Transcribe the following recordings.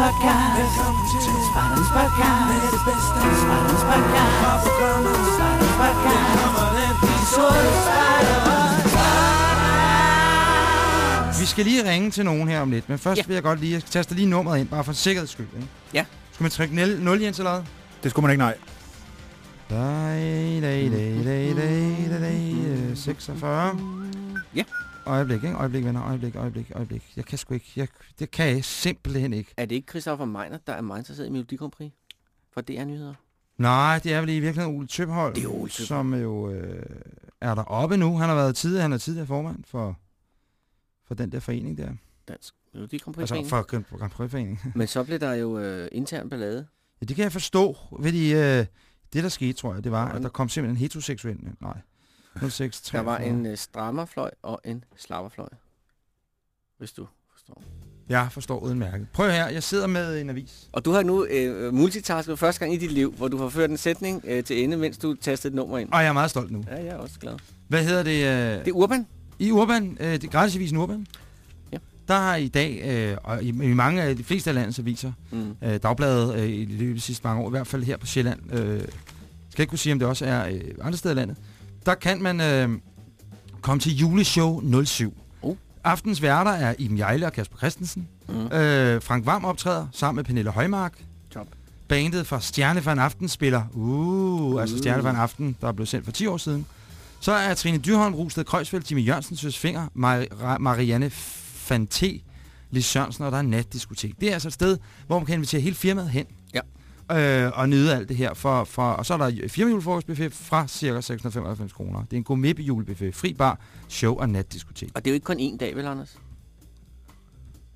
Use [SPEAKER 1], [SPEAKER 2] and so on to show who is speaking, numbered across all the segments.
[SPEAKER 1] podcast. Spartans podcast. Spartans podcast. Spartans podcast.
[SPEAKER 2] Vi skal lige ringe til nogen her om lidt, men først
[SPEAKER 3] Ja.
[SPEAKER 2] vil jeg godt lige, jeg taster lige nummeret ind, bare for sikkerheds skyld. Ikke?
[SPEAKER 3] Ja.
[SPEAKER 2] Skal man trykke 0, 0 Jens eller hvad?
[SPEAKER 4] Det skulle man ikke, nej.
[SPEAKER 2] Dej, dej, daj, daj, daj, daj, daj, øh, 46.
[SPEAKER 3] Ja.
[SPEAKER 2] Øjeblik, ikke? Øjeblik, venner. Øjeblik, øjeblik, øjeblik. Jeg kan sgu ikke. Jeg, det kan jeg simpelthen ikke.
[SPEAKER 3] Er det ikke Christoffer Meiner, der er meget interesseret i Melodi Grand Prix? For DR Nyheder.
[SPEAKER 2] Nej, det er vel i virkeligheden Ole Tøbhold,
[SPEAKER 3] Det er Ole Tøphold.
[SPEAKER 2] som jo øh, er der oppe nu. Han har været tidligere, han er tidligere formand for, for den der forening der.
[SPEAKER 3] Dansk Melodi Grand Prix.
[SPEAKER 2] Altså for Grand, Prix forening.
[SPEAKER 3] Men så blev der jo øh, intern ballade.
[SPEAKER 2] Ja, det kan jeg forstå, fordi øh, det der skete, tror jeg, det var, at der kom simpelthen en heteroseksuel... Nej, 06,
[SPEAKER 3] Der var en øh, strammerfløj og en slapperfløj. Hvis du forstår.
[SPEAKER 2] Jeg forstår udmærket. Prøv her, jeg sidder med en avis.
[SPEAKER 3] Og du har nu øh, multitasket første gang i dit liv, hvor du har ført en sætning øh, til ende, mens du tastede et nummer ind.
[SPEAKER 2] Og jeg er meget stolt nu.
[SPEAKER 3] Ja, jeg er også glad.
[SPEAKER 2] Hvad hedder det? Øh,
[SPEAKER 3] Det er Urban.
[SPEAKER 2] I Urban, øh, det er gratisavisen Urban.
[SPEAKER 3] Ja.
[SPEAKER 2] Der har i dag, øh, og i, i mange af de fleste af landets aviser,
[SPEAKER 3] Mm.
[SPEAKER 2] øh, dagbladet øh, i løbet af de sidste mange år, i hvert fald her på Sjælland, øh, skal ikke kunne sige, om det også er øh, andre steder i landet, der kan man øh, komme til juleshow 07.
[SPEAKER 3] Oh.
[SPEAKER 2] Aftens værter er Iben Jejle og Kasper Christensen.
[SPEAKER 3] Mm.
[SPEAKER 2] Øh, Frank Vam optræder sammen med Pernille Højmark.
[SPEAKER 3] Top.
[SPEAKER 2] Bandet fra Stjerne for en Aften spiller. Uh, uh. altså
[SPEAKER 3] Uh.
[SPEAKER 2] Stjerne for en Aften, der blev sendt for 10 år siden. Så er Trine Dyrholm, Rusted Krøjsfeldt, Jimmy Jørgensen, Søs Finger, Mar- Marianne Fanté, Lis Sørensen, og der er natdiskotek. Det er altså et sted, hvor man kan invitere hele firmaet hen. Øh, og nyde alt det her. For, for, og så er der firmajulefrokostbuffet fra ca. 695 kroner. Det er en gourmet julebuffet, fri bar, show og natdiskotek.
[SPEAKER 3] Og det er jo ikke kun én dag, vel, Anders?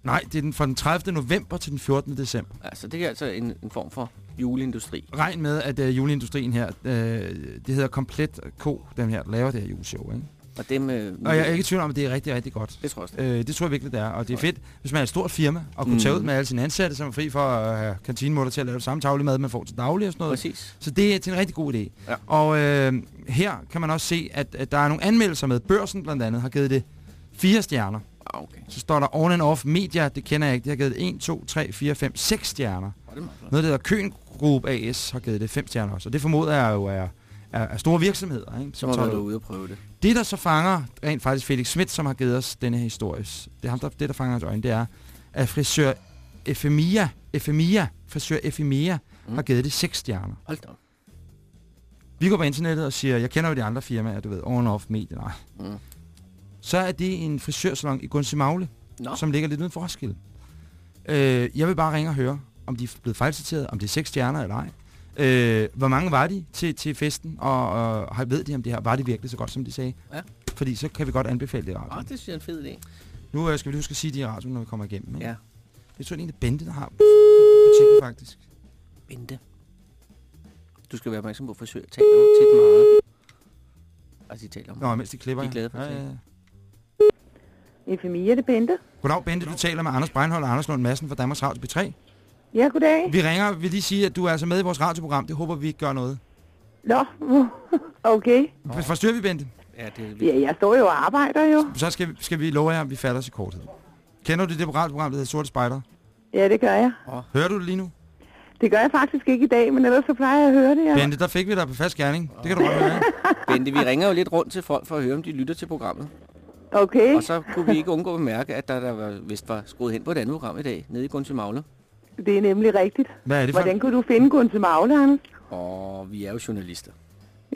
[SPEAKER 2] Nej, det er den, fra den 30. november til den 14. december.
[SPEAKER 3] Altså, det er altså en, en form for juleindustri.
[SPEAKER 2] Regn med, at øh, juleindustrien her, øh, det hedder Komplet Ko, dem her, der laver det her juleshow. Ikke?
[SPEAKER 3] Og dem... Øh,
[SPEAKER 2] Og jeg er ikke i tvivl om, at det er rigtig, rigtig godt.
[SPEAKER 3] Det tror jeg også.
[SPEAKER 2] Øh, det tror jeg virkelig, det er. Og det er fedt, hvis man er et stort firma, og kunne
[SPEAKER 3] Mm.
[SPEAKER 2] tage ud med alle sine ansatte, som er fri for at have kantinemutter til at lave det samme tavle mad, man får til daglig og sådan noget.
[SPEAKER 3] Præcis.
[SPEAKER 2] Så det er til en rigtig god idé.
[SPEAKER 3] Ja.
[SPEAKER 2] Og øh, her kan man også se, at, at der er nogle anmeldelser med. Børsen blandt andet har givet det fire stjerner.
[SPEAKER 3] Ah, okay.
[SPEAKER 2] Så står der on and off media, det kender jeg ikke. Det har givet 1, 2, 3, 4, 5, 6 stjerner.
[SPEAKER 3] Er.
[SPEAKER 2] Noget, der hedder Køen Group AS, har givet det 5 stjerner også. Og det formoder jeg jo er, er, er store virksomheder. Ikke?
[SPEAKER 3] Så
[SPEAKER 2] Som
[SPEAKER 3] må
[SPEAKER 2] tager
[SPEAKER 3] man
[SPEAKER 2] det
[SPEAKER 3] gå
[SPEAKER 2] ud.
[SPEAKER 3] ud og prøve det.
[SPEAKER 2] Det, der så fanger rent faktisk Felix Schmidt, som har givet os denne her historie, det, er ham, der, det, der fanger hans øjne, det er, at frisør Efemia, Efemia, frisør Efemia,
[SPEAKER 3] Mm.
[SPEAKER 2] har givet det 6 stjerner.
[SPEAKER 3] Hold da.
[SPEAKER 2] Vi går på internettet og siger, jeg kender jo de andre firmaer, du ved, on off media, nej.
[SPEAKER 3] Mm.
[SPEAKER 2] Så er det en frisørsalon i Gunse Magle,
[SPEAKER 3] Nå,
[SPEAKER 2] som ligger lidt uden for Roskilde. Øh, jeg vil bare ringe og høre, om de er blevet fejlciteret, om det er seks stjerner eller ej. Øh, hvor mange var de til, til festen, og, og har- ved de om det her, var det virkelig så godt, som de sagde?
[SPEAKER 3] Ja.
[SPEAKER 2] Fordi så kan vi godt anbefale det i radioen.
[SPEAKER 3] ah, det synes jeg er en fed idé.
[SPEAKER 2] Nu øh, skal vi lige huske at sige det i radioen, når vi kommer igennem. Ikke?
[SPEAKER 3] Ja.
[SPEAKER 2] Det tror jeg egentlig, Bente, der har butikken faktisk.
[SPEAKER 3] Bente. Du skal være opmærksom på, at frisør taler tit meget. Altså, de taler om.
[SPEAKER 2] Nå, mens de klipper.
[SPEAKER 3] De er glade for
[SPEAKER 2] ja, ja, ja.
[SPEAKER 5] Efemia, det er Bente.
[SPEAKER 2] Goddag, Bente. Du taler med Anders Breinholt og Anders Lund Madsen fra Danmarks Radio P3.
[SPEAKER 5] Ja, goddag.
[SPEAKER 2] Vi ringer, vil lige sige, at du er altså med i vores radioprogram. Det håber vi ikke gør noget.
[SPEAKER 5] Nå, okay.
[SPEAKER 2] Forstyrrer vi, Bente?
[SPEAKER 3] Ja, det er
[SPEAKER 5] Ja, jeg står jo og arbejder jo.
[SPEAKER 2] Så skal vi, skal vi love jer, at vi fatter os i korthed. Kender du det radioprogram, der hedder Sorte Spejder?
[SPEAKER 5] Ja, det gør jeg.
[SPEAKER 2] Hører du det lige nu?
[SPEAKER 5] Det gør jeg faktisk ikke i dag, men ellers så plejer jeg at høre det, ja.
[SPEAKER 2] Bente, der fik vi dig på fast gerning. Det kan du godt høre?
[SPEAKER 3] Bente, vi ringer jo lidt rundt til folk for at høre, om de lytter til programmet.
[SPEAKER 5] Okay,
[SPEAKER 3] Og så kunne vi ikke undgå at bemærke, at der, der var, vist var skruet hen på et andet program i dag, nede i Gunse Magle.
[SPEAKER 5] Det er nemlig rigtigt.
[SPEAKER 2] Hvad er det for?
[SPEAKER 5] Hvordan kunne du finde Gunse Magle, Anders?
[SPEAKER 3] Og vi er jo journalister.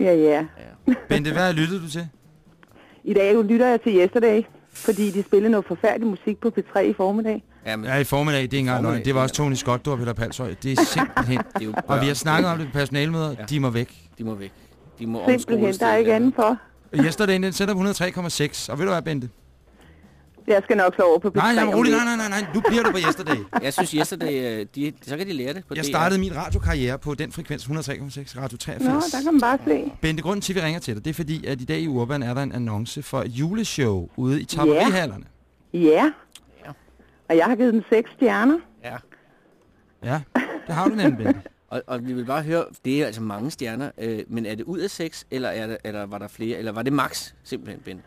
[SPEAKER 5] Ja, ja.
[SPEAKER 3] Ja.
[SPEAKER 2] Bente, hvad lyttede du til?
[SPEAKER 5] I dag lytter jeg til Yesterday, fordi de spiller noget forfærdelig musik på P3 i formiddag.
[SPEAKER 3] Ja, men
[SPEAKER 2] Ja, i formiddag, det er ikke engang
[SPEAKER 3] Formiddag,
[SPEAKER 2] løgn. Det var også Tony Scott, du og Peter Palshøj. Det er simpelthen...
[SPEAKER 3] det er jo
[SPEAKER 2] og vi har snakket om det på personalmøder.
[SPEAKER 3] Ja.
[SPEAKER 2] De må væk.
[SPEAKER 3] De må væk. De må
[SPEAKER 5] Simpelthen, der er ikke
[SPEAKER 3] et
[SPEAKER 5] andet for.
[SPEAKER 2] Yesterday, den sætter på 103,6. Og ved du hvad, Bente?
[SPEAKER 5] Jeg skal nok slå over på P3.
[SPEAKER 2] Nej,
[SPEAKER 5] om
[SPEAKER 2] rolig. Nej, nej, nej, nej. Nu bliver du på Yesterday.
[SPEAKER 3] Jeg synes, Yesterday, øh, de, så kan de lære det på
[SPEAKER 2] Jeg
[SPEAKER 3] DR.
[SPEAKER 2] startede min radiokarriere på den frekvens 103,6 Radio 83.
[SPEAKER 5] Nå, der kan man bare se.
[SPEAKER 2] Bente, grunden til, at vi ringer til dig, det er fordi, at i dag i Urban er der en annonce for et juleshow ude i Taberihallerne.
[SPEAKER 5] Ja.
[SPEAKER 3] Ja.
[SPEAKER 5] Og jeg har givet den seks stjerner.
[SPEAKER 3] Ja.
[SPEAKER 2] Ja, det har du nemlig, Bente.
[SPEAKER 3] Og, og vi vil bare høre, det er altså mange stjerner, øh, men er det ud af seks, eller, er det, eller var der flere, eller var det max simpelthen, Ben?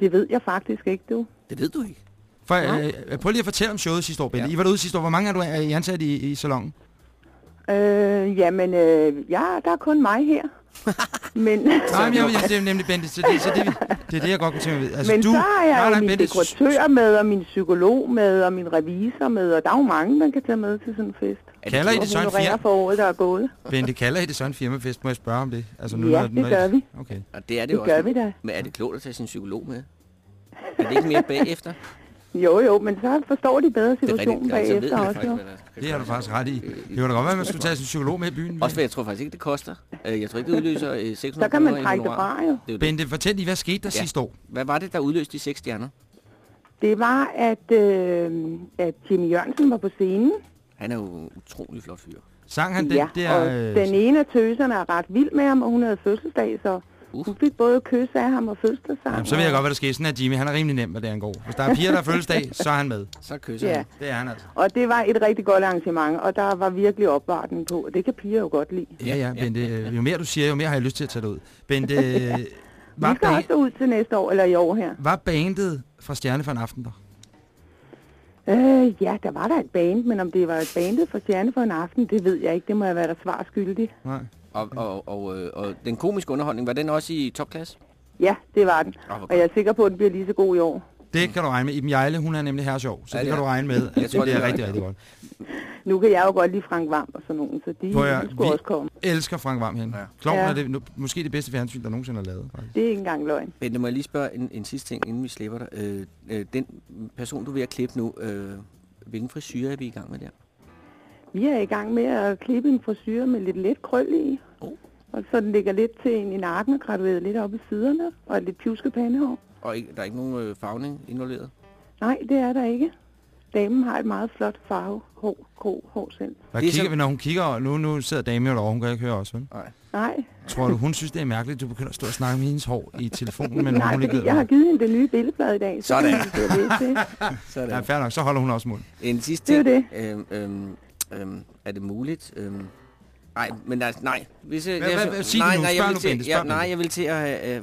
[SPEAKER 5] Det ved jeg faktisk ikke, du.
[SPEAKER 3] Det ved du ikke.
[SPEAKER 2] For,
[SPEAKER 5] Nej.
[SPEAKER 2] øh, prøv lige at fortælle om showet sidste år, Bente.
[SPEAKER 3] Ja.
[SPEAKER 2] I var derude sidste år. Hvor mange er du er I ansat i, i salongen?
[SPEAKER 5] Øh, jamen, øh, ja, der er kun mig her. men
[SPEAKER 2] Nej, men jeg, jeg, det er nemlig Bente, så det, så det, det er det, jeg godt kunne tænke mig. Altså,
[SPEAKER 5] men
[SPEAKER 2] du,
[SPEAKER 5] så har jeg
[SPEAKER 2] nej,
[SPEAKER 5] min
[SPEAKER 2] Bente,
[SPEAKER 5] dekoratør med, og min psykolog med, og min revisor med, og der er jo mange, man kan tage med til sådan en fest.
[SPEAKER 3] Er
[SPEAKER 2] Kalder I
[SPEAKER 5] Og
[SPEAKER 2] det så en firma?
[SPEAKER 5] for året, der er gået.
[SPEAKER 2] Bente, kalder I det så en firmafest? Må jeg spørge om det? Altså,
[SPEAKER 5] Ja,
[SPEAKER 2] når-
[SPEAKER 5] det
[SPEAKER 2] når I-
[SPEAKER 5] gør vi.
[SPEAKER 2] Okay.
[SPEAKER 3] Og det er det,
[SPEAKER 5] Det
[SPEAKER 3] jo
[SPEAKER 5] gør
[SPEAKER 3] også.
[SPEAKER 5] vi da.
[SPEAKER 3] Men er det klogt at tage sin psykolog med? Er det ikke mere bagefter?
[SPEAKER 5] Jo, jo, men så forstår de bedre
[SPEAKER 3] Det er
[SPEAKER 5] situationen
[SPEAKER 3] rigtigt, så ved
[SPEAKER 5] bagefter
[SPEAKER 3] man
[SPEAKER 5] også.
[SPEAKER 3] faktisk,
[SPEAKER 5] Jo.
[SPEAKER 2] Det har du faktisk ret i. Det kunne da godt være, at man skulle tage sin psykolog med i byen.
[SPEAKER 3] Også hvad jeg tror faktisk ikke, det koster. Øh, Jeg tror ikke, det udløser øh, 600
[SPEAKER 5] Så kan man trække det fra, jo.
[SPEAKER 3] Det.
[SPEAKER 2] Bente, fortæl lige, hvad skete der
[SPEAKER 3] Ja.
[SPEAKER 2] sidste år?
[SPEAKER 3] Hvad var det, der udløste de seks stjerner?
[SPEAKER 5] Det var, at, øh, at Jimmy Jørgensen var på scenen.
[SPEAKER 3] Han er jo en utrolig flot fyr.
[SPEAKER 2] Sang han den
[SPEAKER 5] ja,
[SPEAKER 2] der...
[SPEAKER 5] og
[SPEAKER 2] øh,
[SPEAKER 5] den ene af tøserne er ret vild med ham, og hun havde fødselsdag, så
[SPEAKER 3] Uh.
[SPEAKER 5] hun fik både kys af ham og fødselsdagssang.
[SPEAKER 2] Jamen, så ved jeg godt, hvad der sker. Sådan er Jimmy. Han er rimelig nem, hvad det angår. Hvis der er piger, der har fødselsdag, så er han med.
[SPEAKER 3] Så kysser
[SPEAKER 5] Ja,
[SPEAKER 3] han.
[SPEAKER 2] Det er han altså.
[SPEAKER 5] og det var et rigtig godt arrangement, og der var virkelig opvartning på, og det kan piger jo godt lide.
[SPEAKER 2] Ja, ja, Bente. øh, Jo mere du siger, jo mere har jeg lyst til at tage det ud. Bente, øh,
[SPEAKER 5] Vi
[SPEAKER 2] var,
[SPEAKER 5] skal også ud til næste år, eller i år her.
[SPEAKER 2] var bandet fra Stjerne for en aften der?
[SPEAKER 5] Øh, ja, der var der et band, men om det var et bandet for Stjerne for en aften, det ved jeg ikke. Det må jeg være der svar skyldig.
[SPEAKER 2] Nej.
[SPEAKER 3] Og, og, og, øh, og den komiske underholdning, var den også i topklasse?
[SPEAKER 5] Ja, det var den.
[SPEAKER 3] Hvor
[SPEAKER 5] Og jeg er sikker på, at den bliver lige så god i år.
[SPEAKER 2] Det kan du regne med. Iben Jejle, hun er nemlig her sjov, så
[SPEAKER 3] Ja,
[SPEAKER 2] det
[SPEAKER 3] det
[SPEAKER 2] kan du regne med.
[SPEAKER 3] Jeg tror,
[SPEAKER 2] det
[SPEAKER 3] det
[SPEAKER 2] er
[SPEAKER 3] er
[SPEAKER 2] rigtig, rigtig godt.
[SPEAKER 5] Nu kan jeg jo godt lide Frank Vam og sådan nogen, så de,
[SPEAKER 2] Prøv
[SPEAKER 5] skulle også komme.
[SPEAKER 2] Elsker Frank Vam hen.
[SPEAKER 3] Ja.
[SPEAKER 2] Ja. Kloven
[SPEAKER 5] Ja.
[SPEAKER 2] er det, nu- måske det bedste fjernsyn, der nogensinde er lavet. Faktisk.
[SPEAKER 5] Det er ikke engang løgn.
[SPEAKER 3] Bente, må jeg lige spørge en, en sidste ting, inden vi slipper dig. Øh, øh, den person, du er ved at klippe nu, øh, hvilken frisyr er vi i gang med der?
[SPEAKER 5] Vi er i gang med at klippe en frisyr med lidt let krøl i.
[SPEAKER 3] Oh.
[SPEAKER 5] Og så den ligger lidt til en i nakken og gradueret lidt op i siderne. Og lidt pjusket pandehår.
[SPEAKER 3] Og ikke, der er ikke nogen øh, farvning involveret?
[SPEAKER 5] Nej, det er der ikke. Damen har et meget flot farve, hår, grå hår selv.
[SPEAKER 2] Hvad
[SPEAKER 3] Det er
[SPEAKER 2] kigger
[SPEAKER 3] så-
[SPEAKER 2] vi, når hun kigger? Nu, nu sidder damen jo derovre, hun kan ikke høre os, vel?
[SPEAKER 3] Nej.
[SPEAKER 5] Nej,
[SPEAKER 2] Tror du, hun synes, det er mærkeligt, at du begynder at stå og snakke med hendes hår i telefonen, men
[SPEAKER 5] Nej
[SPEAKER 2] hun
[SPEAKER 5] fordi jeg har
[SPEAKER 2] det?
[SPEAKER 5] givet hende det nye billedblad i dag. Så
[SPEAKER 3] Sådan.
[SPEAKER 5] kan det.
[SPEAKER 3] Sådan.
[SPEAKER 2] Ja, fair nok, så holder hun også mund.
[SPEAKER 3] En sidste
[SPEAKER 5] Det er
[SPEAKER 3] ting. Øhm, øhm, øhm, er det muligt? Øhm, nej, men altså, nej. Hvis, jeg,
[SPEAKER 2] Hvad- hvad- hvad- sig
[SPEAKER 3] nej, nej, jeg vil til, ja, nej, jeg vil til at, øh,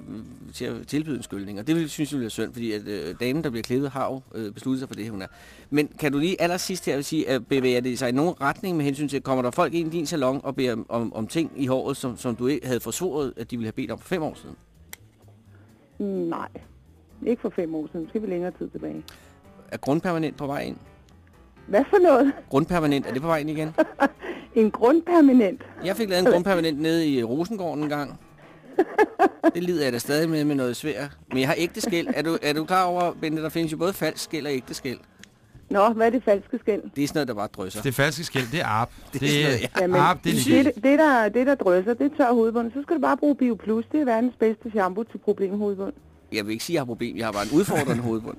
[SPEAKER 3] til at tilbyde en skyldning, og det vil, synes jeg ville være synd, fordi at, øh, damen, der bliver klippet, har jo øh, besluttet sig for det, hun er. Men kan du lige allersidst her vil sige, at bevæger det sig i nogen retning med hensyn til, kommer der folk ind i din salon og beder om, om, om ting i håret, som, som du ikke havde forsvoret, at de ville have bedt om for fem år siden?
[SPEAKER 5] Nej, ikke for fem år siden. Nu skal vi længere tid tilbage.
[SPEAKER 3] Er grundpermanent på vej ind?
[SPEAKER 5] Hvad for noget?
[SPEAKER 3] Grundpermanent, er det på vej ind igen?
[SPEAKER 5] En grundpermanent.
[SPEAKER 3] Jeg fik lavet en grundpermanent nede i Rosengården en gang. Det lider jeg da stadig med med noget svært. Men jeg har ægte skæld. Er du, er du klar over, Bente, der findes jo både falsk skæld og ægte skæld.
[SPEAKER 5] Nå, hvad er det falske skæld?
[SPEAKER 3] Det er sådan noget, der bare drysser.
[SPEAKER 2] Det falske skæld, det er arp.
[SPEAKER 3] Det
[SPEAKER 2] Det,
[SPEAKER 3] er sådan noget, ja.
[SPEAKER 5] Jamen,
[SPEAKER 2] arp, det er
[SPEAKER 5] det, det, der, det, der drysser, det er tør hovedbund. Så skal du bare bruge Bio Plus. Det er verdens bedste shampoo til problemhovedbund.
[SPEAKER 3] Jeg vil ikke sige, at jeg har problem. Jeg har bare en udfordrende hovedbund.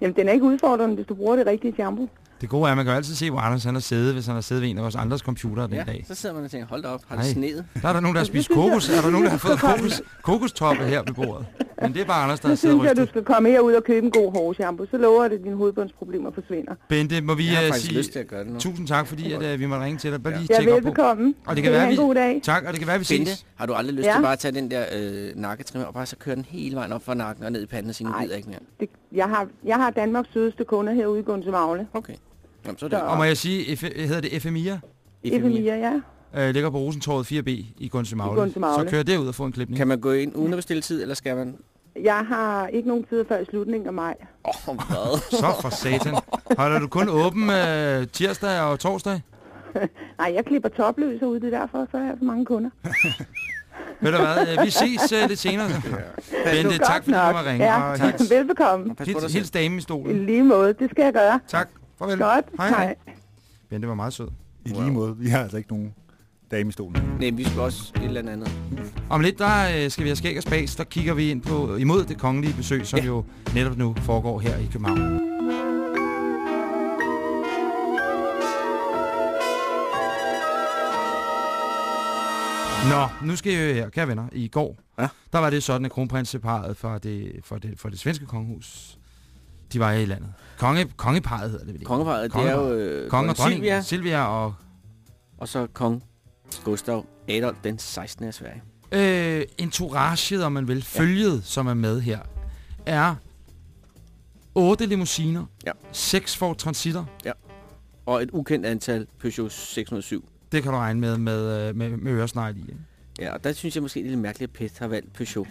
[SPEAKER 5] Jamen, den er ikke udfordrende, hvis du bruger det rigtige shampoo.
[SPEAKER 2] Det gode er, at man kan jo altid se, hvor Anders han har siddet, hvis han har siddet ved en af vores andres computer den
[SPEAKER 3] Ja,
[SPEAKER 2] dag.
[SPEAKER 3] så sidder man og tænker, hold da op, har det sneet?
[SPEAKER 2] Der er der nogen, der har spist kokos. Er der nogen, der har fået kokos, kokostoppe her ved bordet? Men det er bare Anders, der har
[SPEAKER 5] Så
[SPEAKER 2] siddet og
[SPEAKER 5] synes jeg, du
[SPEAKER 2] rystet.
[SPEAKER 5] skal komme herud og købe en god hårshampoo. Så lover det, at dine hovedbundsproblemer forsvinder.
[SPEAKER 2] Bente, må vi
[SPEAKER 3] Jeg har faktisk
[SPEAKER 2] sige
[SPEAKER 3] lyst til at gøre det nu.
[SPEAKER 2] tusind tak, fordi at, øh, vi måtte ringe til dig. Bare lige
[SPEAKER 5] Ja,
[SPEAKER 2] tjekke op på.
[SPEAKER 5] velbekomme.
[SPEAKER 2] Og det kan være,
[SPEAKER 5] en
[SPEAKER 2] vi-
[SPEAKER 5] god dag.
[SPEAKER 2] Tak, og det kan være, vi
[SPEAKER 3] Bente,
[SPEAKER 2] ses.
[SPEAKER 3] har du aldrig lyst
[SPEAKER 5] Ja.
[SPEAKER 3] til bare at tage den der øh, nakketrimmer og bare så køre den hele vejen op fra nakken og ned i panden og sige, nu gider ikke mere?
[SPEAKER 5] Det, jeg, har, jeg har Danmarks sødeste kunder herude i Gunse Magle.
[SPEAKER 3] Okay. Jamen, så er det
[SPEAKER 2] Og må jeg sige, F hedder det FMIA?
[SPEAKER 5] Efemia, ja.
[SPEAKER 2] Øh, ligger på Rosentorvet 4B i Gunse Magle.
[SPEAKER 5] Gunse Magle.
[SPEAKER 2] Så kører derud og få en klipning.
[SPEAKER 3] Kan man gå ind uden at bestille tid, eller skal man?
[SPEAKER 5] Jeg har ikke nogen tid før i slutningen af maj.
[SPEAKER 3] Åh, oh, hvad?
[SPEAKER 2] Så for satan. Holder du kun åben øh, tirsdag og torsdag?
[SPEAKER 5] Nej, jeg klipper topløs herude, det er derfor, så har jeg så mange kunder.
[SPEAKER 2] Ved du hvad, øh, vi ses øh, lidt senere. Bente,
[SPEAKER 5] Du er
[SPEAKER 2] tak fordi du var ringe.
[SPEAKER 5] Ja,
[SPEAKER 2] Og hils,
[SPEAKER 5] velbekomme.
[SPEAKER 3] Pas på dig
[SPEAKER 2] hils, hils damen i
[SPEAKER 5] I
[SPEAKER 2] stolen.
[SPEAKER 5] lige måde, det skal jeg gøre.
[SPEAKER 2] Tak. Farvel.
[SPEAKER 5] Godt,
[SPEAKER 2] Hej.
[SPEAKER 5] hej.
[SPEAKER 2] Bente var meget sød.
[SPEAKER 4] I lige måde. Vi har altså ikke nogen dame i stolen.
[SPEAKER 3] Nej, vi skal også et eller andet.
[SPEAKER 2] Om lidt, der øh, skal vi have skæg og spas. Der kigger vi ind på imod det kongelige besøg, som
[SPEAKER 3] Ja.
[SPEAKER 2] jo netop nu foregår her i København. Nå, nu skal jeg her, kære venner. I går,
[SPEAKER 3] Ja.
[SPEAKER 2] der var det sådan, at kronprinseparet for det, for, det, for det svenske kongehus, de var i landet. Konge, kongeparet hedder det vel ikke?
[SPEAKER 3] Kongeparet, det er jo
[SPEAKER 2] Kongeparet.
[SPEAKER 3] øh,
[SPEAKER 2] Konge og dronning
[SPEAKER 3] Silvia,
[SPEAKER 2] Silvia og
[SPEAKER 3] og så kong Gustav Adolf den 16. af Sverige.
[SPEAKER 2] øh, entouraget, om man vil, følget, som er med her, er 8 limousiner,
[SPEAKER 3] Ja.
[SPEAKER 2] 6 Ford Transitter.
[SPEAKER 3] Og et ukendt antal Peugeot 607.
[SPEAKER 2] Det kan du regne med med, øh, med, med øresnegle i. Ikke?
[SPEAKER 3] Ja, og der synes jeg måske, det er lidt mærkeligt, at PET har valgt Peugeot.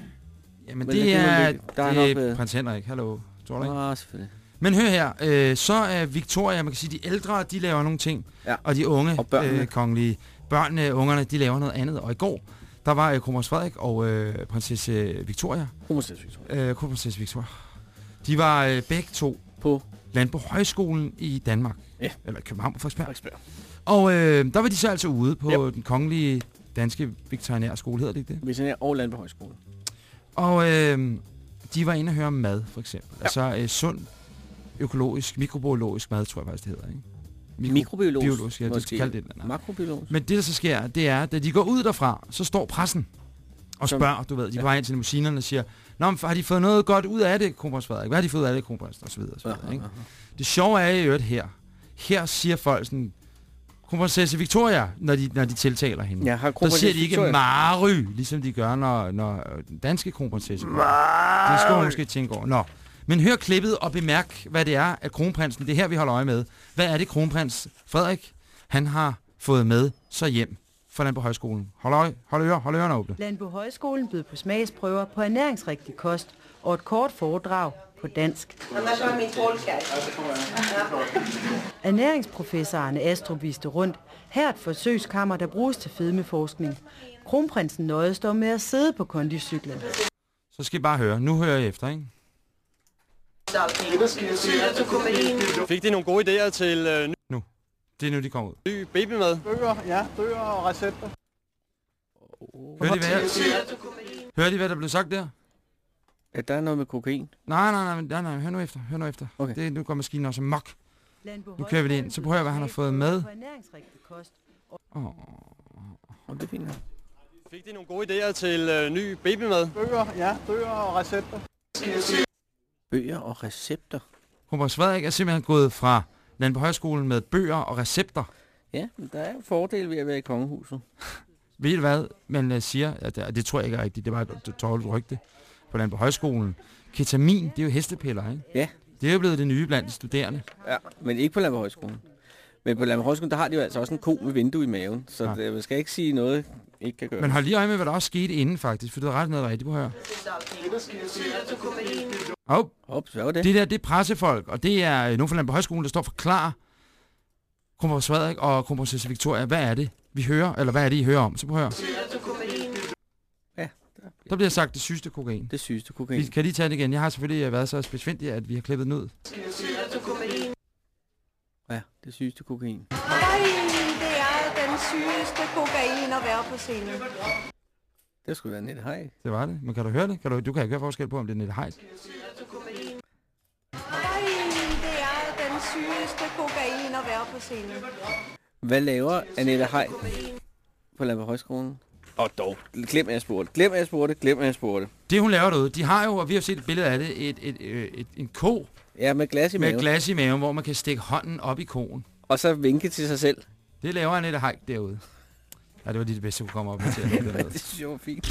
[SPEAKER 2] Jamen
[SPEAKER 3] Men
[SPEAKER 2] det,
[SPEAKER 3] det
[SPEAKER 2] er,
[SPEAKER 3] vi- der er
[SPEAKER 2] det
[SPEAKER 3] nok
[SPEAKER 2] er
[SPEAKER 3] været-
[SPEAKER 2] prins Henrik. Hallo. Tror du ikke?
[SPEAKER 3] Åh, selvfølgelig.
[SPEAKER 2] Men hør her, øh, så er Victoria, man kan sige, de ældre, de laver nogle ting,
[SPEAKER 3] Ja.
[SPEAKER 2] og de unge,
[SPEAKER 3] Og børnene.
[SPEAKER 2] øh, kongelige, børnene, ungerne, de laver noget andet. Og i går, der var øh, kronprins Frederik og øh, prinsesse Victoria,
[SPEAKER 3] Homoseksuel.
[SPEAKER 2] øh, kronprinsesse Victoria, de var øh, begge to
[SPEAKER 3] På
[SPEAKER 2] Landbrug Højskolen i Danmark.
[SPEAKER 3] Ja.
[SPEAKER 2] Eller København på Frederiksberg.
[SPEAKER 3] Frederiksberg.
[SPEAKER 2] Og øh, der var de så altså ude på
[SPEAKER 3] Ja.
[SPEAKER 2] den kongelige danske veterinære skole, hedder det ikke det?
[SPEAKER 3] Veterinær og land på højskole.
[SPEAKER 2] Og øh, de var inde og høre om mad, for eksempel. Ja.
[SPEAKER 3] Ja.
[SPEAKER 2] Altså øh, sund, økologisk, mikrobiologisk mad, tror jeg faktisk, det hedder, ikke? Mikro-
[SPEAKER 3] Mikrobiologisk.
[SPEAKER 2] biologisk, ja, de skal kalde det et eller.
[SPEAKER 3] Makrobiologisk.
[SPEAKER 2] Men det, der så sker, det er, da de går ud derfra, så står pressen og spørger, du ved, de
[SPEAKER 3] Ja.
[SPEAKER 2] vej ind til limousinerne og siger, Nå, men har de fået noget godt ud af det, kronprins Frederik? Hvad har de fået ud af det, kronprins? Og så videre, og så videre, ikke? Det sjove er i øvrigt her. Her siger folk sådan, kronprinsesse Victoria, når de, når de tiltaler hende.
[SPEAKER 3] Ja, har
[SPEAKER 2] Der siger de ikke Mary, ligesom de gør, når, når den danske kronprinsesse gør. Det skal man måske tænke over. Nå. Men hør klippet og bemærk, hvad det er, at kronprinsen, det er her, vi holder øje med. Hvad er det, kronprins Frederik, han har fået med så hjem fra den på højskolen? Hold øje, hold øre, hold ørerne åbne.
[SPEAKER 6] Landbo Højskolen bød på smagsprøver på ernæringsrigtig kost og et kort foredrag på dansk. Ernæringsprofessor Arne Astrup viste rundt. Her er et forsøgskammer, der bruges til fedmeforskning. Kronprinsen nøjes dog med at sidde på kondicyklen.
[SPEAKER 2] Så skal I bare høre. Nu hører jeg efter, ikke?
[SPEAKER 7] Fik de nogle gode idéer til øh, ny,
[SPEAKER 2] Det er nu, de kommer ud.
[SPEAKER 7] ny babymad?
[SPEAKER 4] Bøger, ja, bøger og recepter.
[SPEAKER 2] Hør de, hvad, jeg... Hør de, hvad der blev sagt der?
[SPEAKER 3] At der er noget med kokain.
[SPEAKER 2] Nej, nej, nej, nej, nej, hør nu efter, hør nu efter.
[SPEAKER 3] Okay.
[SPEAKER 2] Det, nu går maskinen også mok. Nu kører vi det ind. Så prøv at høre, hvad han har fået med.
[SPEAKER 6] På kost.
[SPEAKER 2] Oh.
[SPEAKER 3] Og det er fint.
[SPEAKER 7] Fik de nogle gode idéer til øh, ny babymad?
[SPEAKER 4] Bøger, ja, bøger og recepter.
[SPEAKER 3] Bøger og recepter.
[SPEAKER 2] Kronprins Frederik er simpelthen gået fra Landbo Højskolen med bøger og recepter.
[SPEAKER 3] Ja, men der er jo fordele ved at være i kongehuset.
[SPEAKER 2] Ved I hvad, man uh, siger, at det, det tror jeg ikke er rigtigt, det var et et dårligt rygte på Landbo Højskolen. Ketamin, det er jo hestepiller, ikke?
[SPEAKER 3] Ja.
[SPEAKER 2] Det er jo blevet det nye blandt de studerende.
[SPEAKER 3] Ja, men ikke på Landborg Højskolen. Men på Landborg Højskolen, der har de jo altså også en ko med vindue i maven. Så
[SPEAKER 2] Ja.
[SPEAKER 3] det, man skal ikke sige noget, ikke kan gøre.
[SPEAKER 2] Men hold lige øje med, hvad der også skete inden faktisk, for du har ret noget rigtigt på. Hov,
[SPEAKER 3] Hop, hvad var det?
[SPEAKER 2] det der, det er pressefolk, og det er øh, nogen fra Landbo Højskolen, der står og forklarer kronprins Frederik og kronprinsesse Victoria, hvad er det, vi hører, eller hvad er det, I hører om? Så prøv at høre. Der bliver sagt det sygeste kokain.
[SPEAKER 3] det sygeste
[SPEAKER 2] Vi
[SPEAKER 3] kokain.
[SPEAKER 2] kan lige tage det igen. Jeg har selvfølgelig været så specifikt, at vi har klippet den ud.
[SPEAKER 3] Ja, det sygeste kokain.
[SPEAKER 8] Ej, det er den sygeste kokain at være på scenen.
[SPEAKER 3] Det skulle være net hej.
[SPEAKER 2] Det var det. Men kan du høre det? Kan du, du kan ikke høre forskel på, om det er Nette Heidt.
[SPEAKER 8] Ej, det er den sygeste kokain at være på scenen.
[SPEAKER 3] Hvad laver Annette Hej på Landborg Højskolen? Og dog. Glem, at jeg spurgte. Glem, at jeg spurgte. Glem, at jeg spurgte.
[SPEAKER 2] Det, hun laver derude, de har jo, og vi har set et billede af det, et, et, et, et, en ko
[SPEAKER 3] Ja, med glas i
[SPEAKER 2] med
[SPEAKER 3] maven.
[SPEAKER 2] et glas i maven, hvor man kan stikke hånden op i koen.
[SPEAKER 3] Og så vinke til sig selv.
[SPEAKER 2] Det laver Annette Heidt derude. Ja, det var lige det bedste, jeg kunne komme op med til. det ned.
[SPEAKER 3] det synes jeg var fint.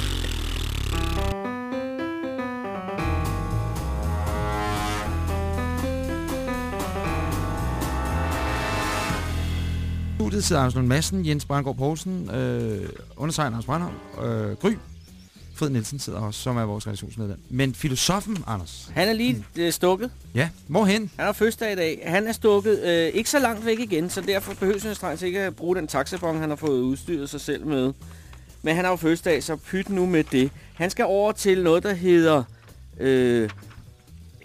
[SPEAKER 2] Studiet sidder Anders Lund Madsen, Jens Brandgaard Poulsen, øh, undertegnet Anders Brandhavn, øh, Gry, Fred Nielsen sidder også, som er vores redaktionsmedlem. Men filosofen, Anders,
[SPEAKER 3] Han er lige øh, stukket.
[SPEAKER 2] ja, hvorhen?
[SPEAKER 3] Han har fødselsdag i dag. Han er stukket øh, ikke så langt væk igen, så derfor behøver han strengt ikke at bruge den taxabon, han har fået udstyret sig selv med. Men han har jo fødselsdag, så pyt nu med det. Han skal over til noget, der hedder... Øh,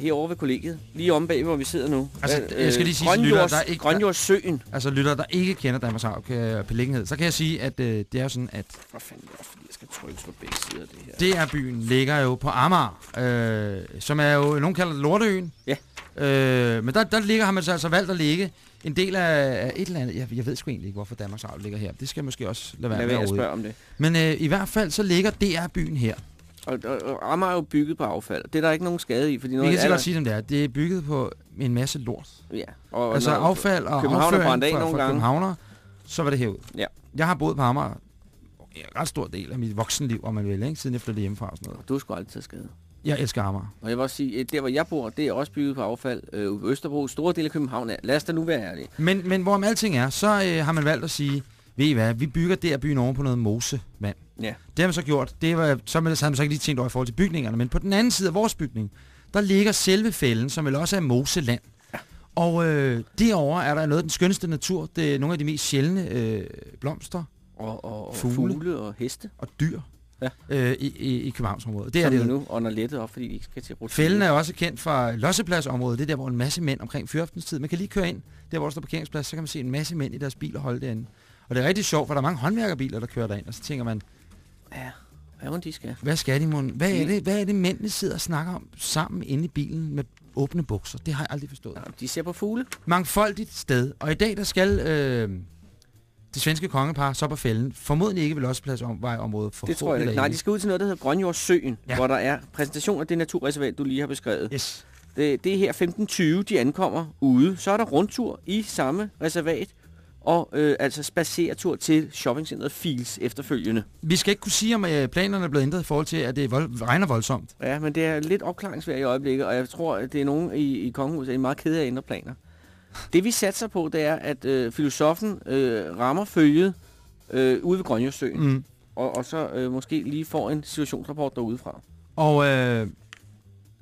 [SPEAKER 3] herovre ved kollegiet. Lige om bag, hvor vi sidder nu.
[SPEAKER 2] Altså,
[SPEAKER 3] Øh,
[SPEAKER 2] jeg skal lige sige til der er ikke-
[SPEAKER 3] Grønjordssøen.
[SPEAKER 2] Altså lytter, der ikke kender Danmarks Radio beliggenhed, så kan jeg sige, at øh, det er jo sådan, at
[SPEAKER 3] Hvor fanden er det, fordi jeg skal trykke på begge sider af det her?
[SPEAKER 2] det er byen ligger jo på Amager, øh, som er jo, nogen kalder det Lorteøen.
[SPEAKER 3] Ja.
[SPEAKER 2] Øh, men der, der ligger, har man så altså valgt at ligge en del af, af et eller andet. Jeg, jeg ved sgu egentlig ikke, hvorfor Danmarks Radio ligger her. Det skal jeg måske også lade være
[SPEAKER 3] Lad
[SPEAKER 2] med at
[SPEAKER 3] spørge om det.
[SPEAKER 2] Men øh, i hvert fald, så ligger DR-byen her.
[SPEAKER 3] Og, og, og Amager er jo bygget på affald. Det er der ikke nogen skade i, fordi
[SPEAKER 2] Vi
[SPEAKER 3] noget
[SPEAKER 2] kan
[SPEAKER 3] af
[SPEAKER 2] så
[SPEAKER 3] det
[SPEAKER 2] godt sige, som det er. Det er bygget på en masse lort.
[SPEAKER 3] Ja. Og,
[SPEAKER 2] altså affald og afføring
[SPEAKER 3] af
[SPEAKER 2] fra,
[SPEAKER 3] gange.
[SPEAKER 2] københavner, så var det herud.
[SPEAKER 3] Ja.
[SPEAKER 2] Jeg har boet på Amager en ret stor del af mit voksenliv, om man vil, ikke? siden jeg flyttede hjemmefra og sådan noget.
[SPEAKER 3] Du har sgu aldrig taget skade.
[SPEAKER 2] Jeg elsker Amager.
[SPEAKER 3] Og jeg vil også sige, at der hvor jeg bor, det er også bygget på affald. Øh, Østerbro, store dele af København er. Lad os da nu være ærlige.
[SPEAKER 2] Men, men hvorom alting er, så øh, har man valgt at sige, ved I hvad, vi bygger der byen oven på noget mosevand.
[SPEAKER 3] Ja.
[SPEAKER 2] Det har man så gjort. Det var, så havde man så ikke lige tænkt over i forhold til bygningerne. Men på den anden side af vores bygning, der ligger selve fælden, som vel også er moseland. Ja. Og øh, derovre er der noget af den skønneste natur. Det er nogle af de mest sjældne øh, blomster
[SPEAKER 3] Og, og, og
[SPEAKER 2] Fugle.
[SPEAKER 3] fugle. og heste.
[SPEAKER 2] og dyr
[SPEAKER 3] Ja.
[SPEAKER 2] øh, i, i, i Københavnsområdet. Det
[SPEAKER 3] Det
[SPEAKER 2] er det
[SPEAKER 3] nu ånder lettet op, fordi de ikke skal til at
[SPEAKER 2] Fælden er også kendt fra Lossepladsområdet. Det er der, hvor en masse mænd omkring fyraftens Man kan lige køre ind, der hvor der står parkeringsplads, så kan man se en masse mænd i deres biler holde derinde. Og det er rigtig sjovt, for der er mange håndværkerbiler, der kører derind. Og så tænker man,
[SPEAKER 3] Ja, hvad de skal.
[SPEAKER 2] hvad skal de mon? Hvad
[SPEAKER 3] Mm.
[SPEAKER 2] er det, hvad er det mændene sidder og snakker om sammen inde i bilen med åbne bukser? Det har jeg aldrig forstået.
[SPEAKER 3] Ja, de ser på fugle.
[SPEAKER 2] Mangfoldigt sted. Og i dag, der skal øh, det svenske kongepar så på fælden. Formodentlig ikke ved Lossepladsområdet.
[SPEAKER 3] Det tror jeg ikke. Nej, de skal ud til noget, der hedder Grønjordssøen,
[SPEAKER 2] Ja.
[SPEAKER 3] ja. hvor der er præsentation af det naturreservat, du lige har beskrevet.
[SPEAKER 2] Yes.
[SPEAKER 3] Det, det er her 15.20, de ankommer ude. Så er der rundtur i samme reservat, og øh, altså spaceretur til shoppingcenteret Fields efterfølgende.
[SPEAKER 2] Vi skal ikke kunne sige, om øh, planerne er blevet ændret i forhold til, at det vold, regner voldsomt.
[SPEAKER 3] Ja, men det er lidt opklaringsværd i øjeblikket, og jeg tror, at det er nogen i, i kongehuset, der er meget kede af at ændre planer. Det vi satser på, det er, at øh, filosofen øh, rammer følget øh, ude ved Grønjøsøen. Mm. og, og så øh, måske lige får en situationsrapport derudefra.
[SPEAKER 2] Og øh,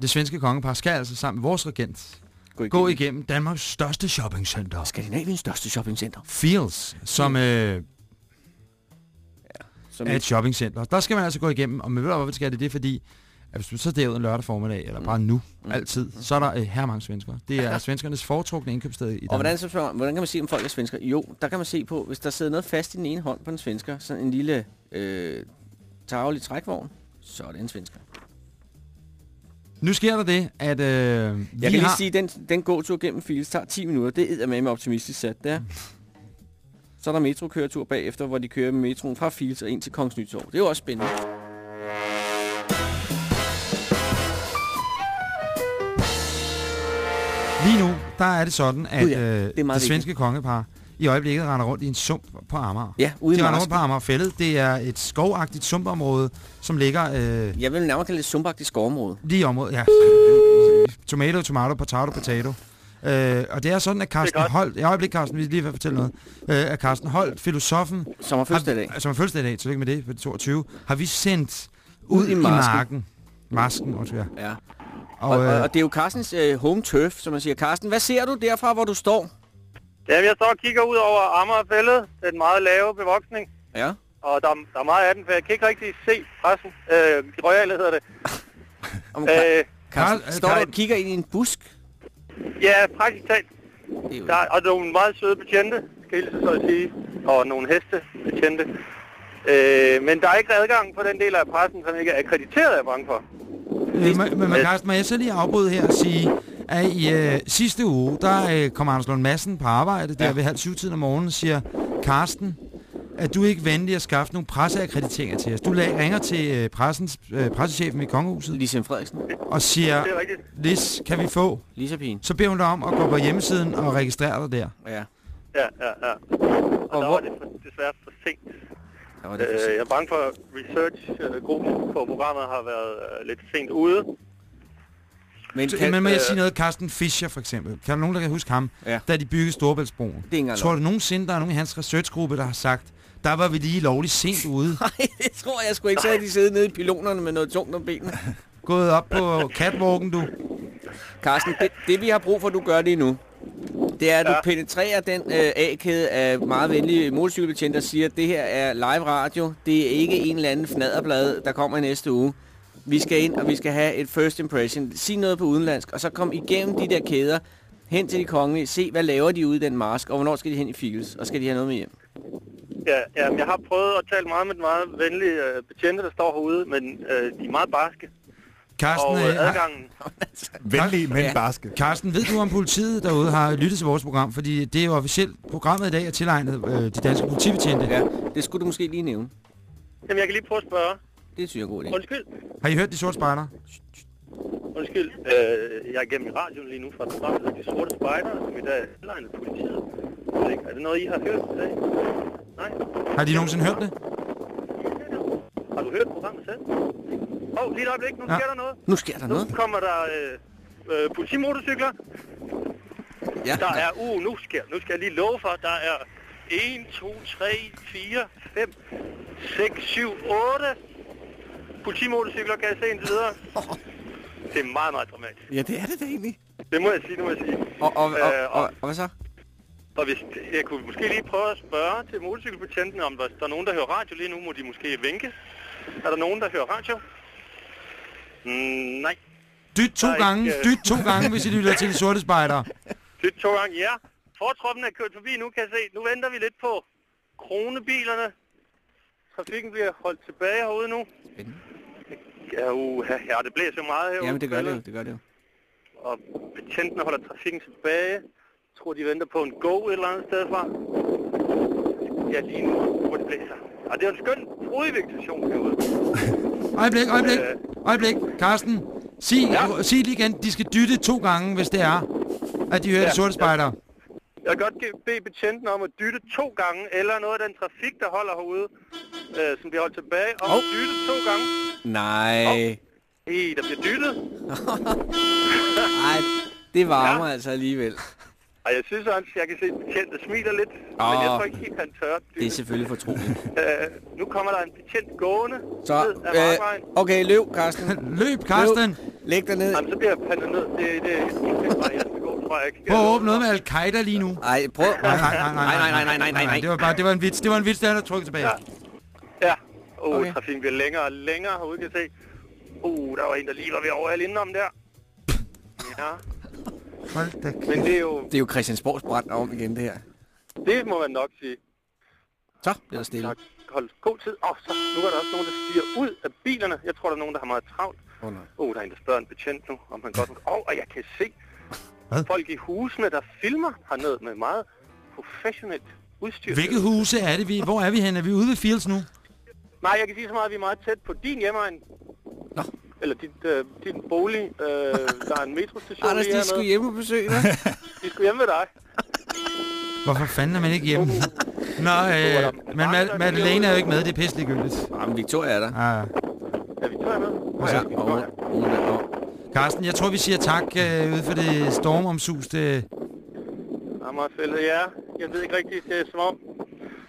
[SPEAKER 2] det svenske kongepar skal altså sammen med vores regent
[SPEAKER 3] Gå igennem.
[SPEAKER 2] gå igennem Danmarks største shoppingcenter.
[SPEAKER 3] Skandinaviens største shoppingcenter.
[SPEAKER 2] Fields, som øh,
[SPEAKER 3] Som
[SPEAKER 2] er et shoppingcenter. Der skal man altså gå igennem, og man ved hvorfor skal det, det er fordi, at hvis du så derude en lørdag formiddag, eller bare nu,
[SPEAKER 3] Mm.
[SPEAKER 2] altid, så er der øh, her mange svenskere. Det er svenskernes foretrukne indkøbssted i Danmark.
[SPEAKER 3] Og hvordan, så, hvordan kan man se, om folk er svensker? Jo, der kan man se på, hvis der sidder noget fast i den ene hånd på en svensker, sådan en lille øh, tagelig trækvogn, så er det en svensker.
[SPEAKER 2] Nu sker der det, at øh,
[SPEAKER 3] Jeg kan lige
[SPEAKER 2] har...
[SPEAKER 3] sige, at den, den gåtur gennem Fields tager 10 minutter. Det er med med optimistisk sat, det er. Så er der metrokøretur bagefter, hvor de kører med metroen fra Fields og ind til Kongens Nytorv. Det er jo også spændende.
[SPEAKER 2] Lige nu, der er det sådan, at
[SPEAKER 3] Gud ja, det
[SPEAKER 2] øh,
[SPEAKER 3] er meget
[SPEAKER 2] det svenske kongepar i øjeblikket render rundt i en sump på Amager.
[SPEAKER 3] Ja, ude i
[SPEAKER 2] De render rundt på Amagerfællet. Det er et skovagtigt sumpområde, som ligger øh,
[SPEAKER 3] Jeg vil nærmere kalde det et sumpagtigt skovområde.
[SPEAKER 2] lige i området. Ja. Tomato, tomato, potato, potato. Øh, og det er sådan, at Carsten. Holt... I øjeblik, Carsten, vi skal lige fortælle noget. Øh, at Carsten Holt, filosofen...
[SPEAKER 3] Som har fødselsdag i dag.
[SPEAKER 2] Som har fødselsdag i dag, tillykke med det, på det 22, har vi sendt ud,
[SPEAKER 3] Ud i
[SPEAKER 2] i
[SPEAKER 3] marsken.
[SPEAKER 2] marken. Masken, undskyld. ja.
[SPEAKER 3] Ja.
[SPEAKER 2] Og,
[SPEAKER 3] Og, og,
[SPEAKER 2] øh,
[SPEAKER 3] og det er jo Carstens øh, home turf, som man siger. Carsten, hvad ser du derfra, hvor du står?
[SPEAKER 4] Jamen, jeg står og kigger ud over Amagerfællet, den meget lave bevoksning,
[SPEAKER 3] Ja.
[SPEAKER 4] og der, der er meget af den, for jeg kan ikke rigtig se pressen. Øh, de royale hedder det.
[SPEAKER 3] Om,
[SPEAKER 4] Øh,
[SPEAKER 3] Carsten,
[SPEAKER 2] Carl-
[SPEAKER 3] står du
[SPEAKER 2] Carl-
[SPEAKER 3] og kigger ind i en busk?
[SPEAKER 4] ja, praktisk talt.
[SPEAKER 3] Er jo,
[SPEAKER 4] Der er, og nogle meget søde betjente, skal jeg så at sige, og nogle heste betjente. Øh, men der er ikke adgang på den del af pressen, som ikke er akkrediteret, er jeg bange for.
[SPEAKER 2] Øh, men, men Carsten, må jeg så lige afbryde her og sige, at i øh, sidste uge, der øh, kom Anders Lund Madsen på arbejde, der
[SPEAKER 3] Ja.
[SPEAKER 2] ved halv syv tiden om morgenen, og siger, Carsten, er du ikke venlig at skaffe nogle presseakkrediteringer til os? Du lag, ringer til øh, pressens, øh, pressechefen i Kongehuset
[SPEAKER 3] Lise Frederiksen.
[SPEAKER 2] og siger,
[SPEAKER 4] er.
[SPEAKER 2] Lis, kan vi få?
[SPEAKER 3] Lisa Pien.
[SPEAKER 2] Så beder hun dig om at gå på hjemmesiden og registrere dig der.
[SPEAKER 3] Ja.
[SPEAKER 4] Ja, ja, ja. Og,
[SPEAKER 3] Og
[SPEAKER 4] der
[SPEAKER 3] hvor-
[SPEAKER 4] var det for, desværre for sent.
[SPEAKER 3] Der var det for
[SPEAKER 4] Øh,
[SPEAKER 3] sent.
[SPEAKER 4] jeg er bange for, at research-gruppen på programmet har været øh, lidt sent ude.
[SPEAKER 3] Men kan,
[SPEAKER 2] men må jeg
[SPEAKER 4] øh,
[SPEAKER 2] sige noget? Carsten Fischer for eksempel. Kan der nogen, der kan huske ham?
[SPEAKER 3] Ja.
[SPEAKER 2] Da de byggede Storebæltsbroen. Tror du nogensinde, der er nogen i hans researchgruppe, der har sagt, der var vi lige lovligt sent ude,
[SPEAKER 3] Nej, det tror jeg sgu ikke. Så havde de siddet nede i pylonerne med noget tungt om benene.
[SPEAKER 2] gået op på catwalken, du.
[SPEAKER 3] Carsten, det, det vi har brug for, du gør det nu, det er, at du
[SPEAKER 4] Ja.
[SPEAKER 3] penetrerer den øh, A-kæde af meget venlige motorcykelbetjente, der siger, at det her er live radio. Det er ikke en eller anden fnaderblad, der kommer i næste uge. Vi skal ind, og vi skal have et first impression. Sig noget på udenlandsk, og så kom igennem de der kæder hen til de kongelige. Se, hvad laver de ude i den mask, og hvornår skal de hen i Fields, og skal de have noget med hjem?
[SPEAKER 4] Ja, ja, jeg har prøvet at tale meget med den meget venlige øh, betjente, der står herude, men øh, de er meget barske.
[SPEAKER 2] Carsten,
[SPEAKER 4] Og
[SPEAKER 2] øh,
[SPEAKER 4] øh, adgangen...
[SPEAKER 9] Venlig, men
[SPEAKER 3] Ja.
[SPEAKER 9] barske.
[SPEAKER 2] Carsten, ved du om politiet derude har lyttet til vores program? Fordi det er jo officielt, programmet i dag er tilegnet øh, de danske politibetjente.
[SPEAKER 3] Ja, det skulle du måske lige nævne.
[SPEAKER 4] Jamen, jeg kan lige prøve at spørge.
[SPEAKER 3] Det synes jeg er en god idé.
[SPEAKER 4] Undskyld.
[SPEAKER 2] Har I hørt de sorte spejder?
[SPEAKER 4] Undskyld. Øh, jeg er gennem radioen lige nu fra et program, der hedder De Sorte Spejder, som i dag er tilegnet politiet. Er det noget, I har hørt i dag? Nej.
[SPEAKER 2] Har de nogensinde hørt det?
[SPEAKER 4] Har du hørt programmet selv? Åh, oh, lige et øjeblik. Nu
[SPEAKER 2] Ja.
[SPEAKER 4] sker der noget.
[SPEAKER 3] Nu sker der
[SPEAKER 4] Nu
[SPEAKER 3] noget.
[SPEAKER 4] kommer der øh, øh, politimotorcykler.
[SPEAKER 3] Ja,
[SPEAKER 4] Der er, uh, nu skal, nu skal jeg lige love for, der er 1, 2, 3, 4, 5, 6, 7, 8 politimotorcykler, kan jeg se indtil videre. Det er meget, meget dramatisk.
[SPEAKER 3] ja, det er det da egentlig.
[SPEAKER 4] Det må jeg sige, det må jeg sige.
[SPEAKER 3] Og, og, og,
[SPEAKER 4] Øh,
[SPEAKER 3] og, og hvad så?
[SPEAKER 4] Og hvis, jeg kunne måske lige prøve at spørge til motorcykelbetjenten, om der der er nogen, der hører radio lige nu, må de måske vinke. Er der nogen, der hører radio? Mm, nej.
[SPEAKER 2] Dyt to
[SPEAKER 4] ikke,
[SPEAKER 2] gange,
[SPEAKER 4] øh,
[SPEAKER 2] dyt to gange, hvis I lytter til de sorte spejdere.
[SPEAKER 4] Er to gange, ja. Fortroppen er kørt forbi nu, kan jeg se. Nu venter vi lidt på kronebilerne. Trafikken bliver holdt tilbage herude nu.
[SPEAKER 3] Spændende.
[SPEAKER 4] Ja, uh, ja, det blæser jo meget herude.
[SPEAKER 3] Jamen, det gør det jo, det gør det jo.
[SPEAKER 4] Og betjentene holder trafikken tilbage. Jeg tror, de venter på en go et eller andet sted fra. Ja, lige nu, hvor det blæser. Og det er en skøn frodig vegetation herude.
[SPEAKER 2] Øjeblik, øjeblik,
[SPEAKER 4] Øh.
[SPEAKER 2] øjeblik. Carsten, sig,
[SPEAKER 4] Ja.
[SPEAKER 2] sig lige igen. De skal dytte to gange, hvis det er, at de hører
[SPEAKER 4] Ja,
[SPEAKER 2] de sorte
[SPEAKER 4] ja. Jeg vil godt bede betjenten om at dytte to gange, eller noget af den trafik, der holder herude, øh, som bliver holdt tilbage, om
[SPEAKER 3] Hov.
[SPEAKER 4] at dytte to gange.
[SPEAKER 3] Nej.
[SPEAKER 4] Hey, der bliver dyttet.
[SPEAKER 3] Ej, det varmer
[SPEAKER 4] Ja.
[SPEAKER 3] altså alligevel.
[SPEAKER 4] Og jeg synes også, jeg kan se, at betjenten smiler lidt, men
[SPEAKER 3] Åh.
[SPEAKER 4] jeg tror ikke helt, han tør.
[SPEAKER 3] Det er selvfølgelig fortroligt.
[SPEAKER 4] Øh, nu kommer der en betjent gående
[SPEAKER 3] Så, øh, okay, løb, Karsten.
[SPEAKER 2] Løb, Carsten.
[SPEAKER 3] Løb. Læg dig ned.
[SPEAKER 4] Jamen, så bliver jeg pandet ned. Det, det er helt vej, jeg skal gå, tror jeg ikke.
[SPEAKER 2] Prøv at åbne noget med Al-Qaida lige nu.
[SPEAKER 3] Ej, prøv.
[SPEAKER 2] Nej, nej, nej, nej,
[SPEAKER 3] nej, nej, nej, nej, nej, nej.
[SPEAKER 2] Det var bare, det var en vits. Det var en vits, der er trykket tilbage.
[SPEAKER 4] Ja. Ja. Oh,
[SPEAKER 3] Okay.
[SPEAKER 4] trafikken bliver længere og længere herude, kan jeg se. Uh, der var en, der lige var ved at overhale indenom der. Ja,
[SPEAKER 2] Hold da
[SPEAKER 4] men det er jo,
[SPEAKER 3] Det er jo Christiansborgs brand om igen, det her.
[SPEAKER 4] det må man nok sige.
[SPEAKER 3] Så bliver der stille.
[SPEAKER 4] Tak. Hold god tid. Åh, oh, så nu er der også nogen, der stiger ud af bilerne. Jeg tror, der er nogen, der har meget travlt.
[SPEAKER 3] Åh, nej.
[SPEAKER 4] Oh, der er en, der spørger en betjent nu, om han godt. Åh, oh, og jeg kan se
[SPEAKER 2] Hvad?
[SPEAKER 4] folk i husene, der filmer hernede med meget professionelt udstyr.
[SPEAKER 2] Hvilke huse er det, vi... Hvor er vi henne? Er vi ude ved Fields nu?
[SPEAKER 4] Nej, jeg kan sige så meget, at vi er meget tæt på din hjemmeegn.
[SPEAKER 3] Nå.
[SPEAKER 4] Eller dit, øh, din bolig. Øh, der er en metrostation
[SPEAKER 3] Anders, de skulle hjemme på besøg, hva'?
[SPEAKER 4] De skulle hjem ved dig.
[SPEAKER 2] Hvorfor fanden er man ikke hjemme? Nå, øh, men Ma- Madeleine er jo ikke med. Det er pisselig gyldigt.
[SPEAKER 3] Jamen, Victoria er der.
[SPEAKER 2] Ah.
[SPEAKER 4] Er Victoria med?
[SPEAKER 3] Ja,
[SPEAKER 4] Ja,
[SPEAKER 3] og
[SPEAKER 4] Victoria.
[SPEAKER 3] hun er og
[SPEAKER 2] Carsten, jeg tror, vi siger tak øh, ude for det stormomsuste...
[SPEAKER 4] Amagerfældet, ja. Jeg ved ikke rigtigt, det er som om...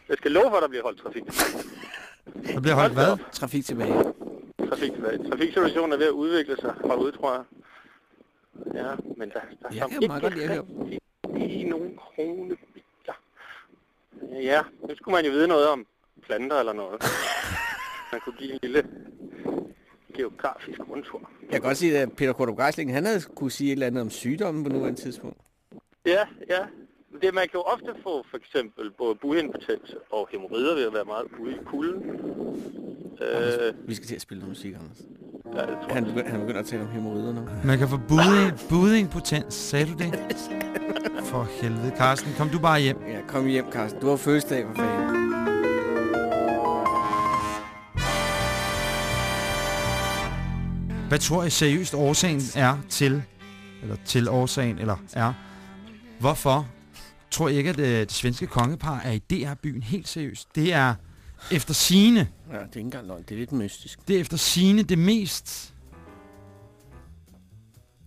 [SPEAKER 4] Jeg skal love for, at der bliver holdt trafik.
[SPEAKER 2] Der bliver holdt hvad?
[SPEAKER 3] trafik tilbage.
[SPEAKER 4] Trafik, trafiksituationen er ved at udvikle sig herude, tror jeg. Ja, men der, der
[SPEAKER 3] Ja,
[SPEAKER 4] er
[SPEAKER 3] jeg kan meget godt lide at
[SPEAKER 4] rigtig lige nogle kronebiler. Ja, nu skulle man jo vide noget om planter eller noget. Man kunne give en lille geografisk rundtur.
[SPEAKER 3] Jeg kan godt sige, at Peter Kortrup Geisling, han havde kunne sige et eller andet om sygdommen på nuværende tidspunkt.
[SPEAKER 4] Ja, ja. Det, man kan jo ofte få for eksempel både buhindebetændelse og hemorrider ved at være meget ude i kulden. Øh,
[SPEAKER 3] Vi skal til at spille noget musik, Anders.
[SPEAKER 4] ja, tror
[SPEAKER 3] Han begynder, han begynder at tale om hemorrider nu.
[SPEAKER 2] Man kan få budding, budding potens. Sagde du det? For helvede. Carsten, kom du bare hjem.
[SPEAKER 3] Ja, kom hjem, Carsten. Du har fødselsdag, for fanden.
[SPEAKER 2] Hvad tror I seriøst årsagen er til, eller til årsagen, eller er, hvorfor tror I ikke, at øh, det svenske kongepar er i DR-byen helt seriøst? Det er efter sine,
[SPEAKER 3] Ja, det er ikke engang løgn. Det er lidt mystisk.
[SPEAKER 2] det er efter sine det mest,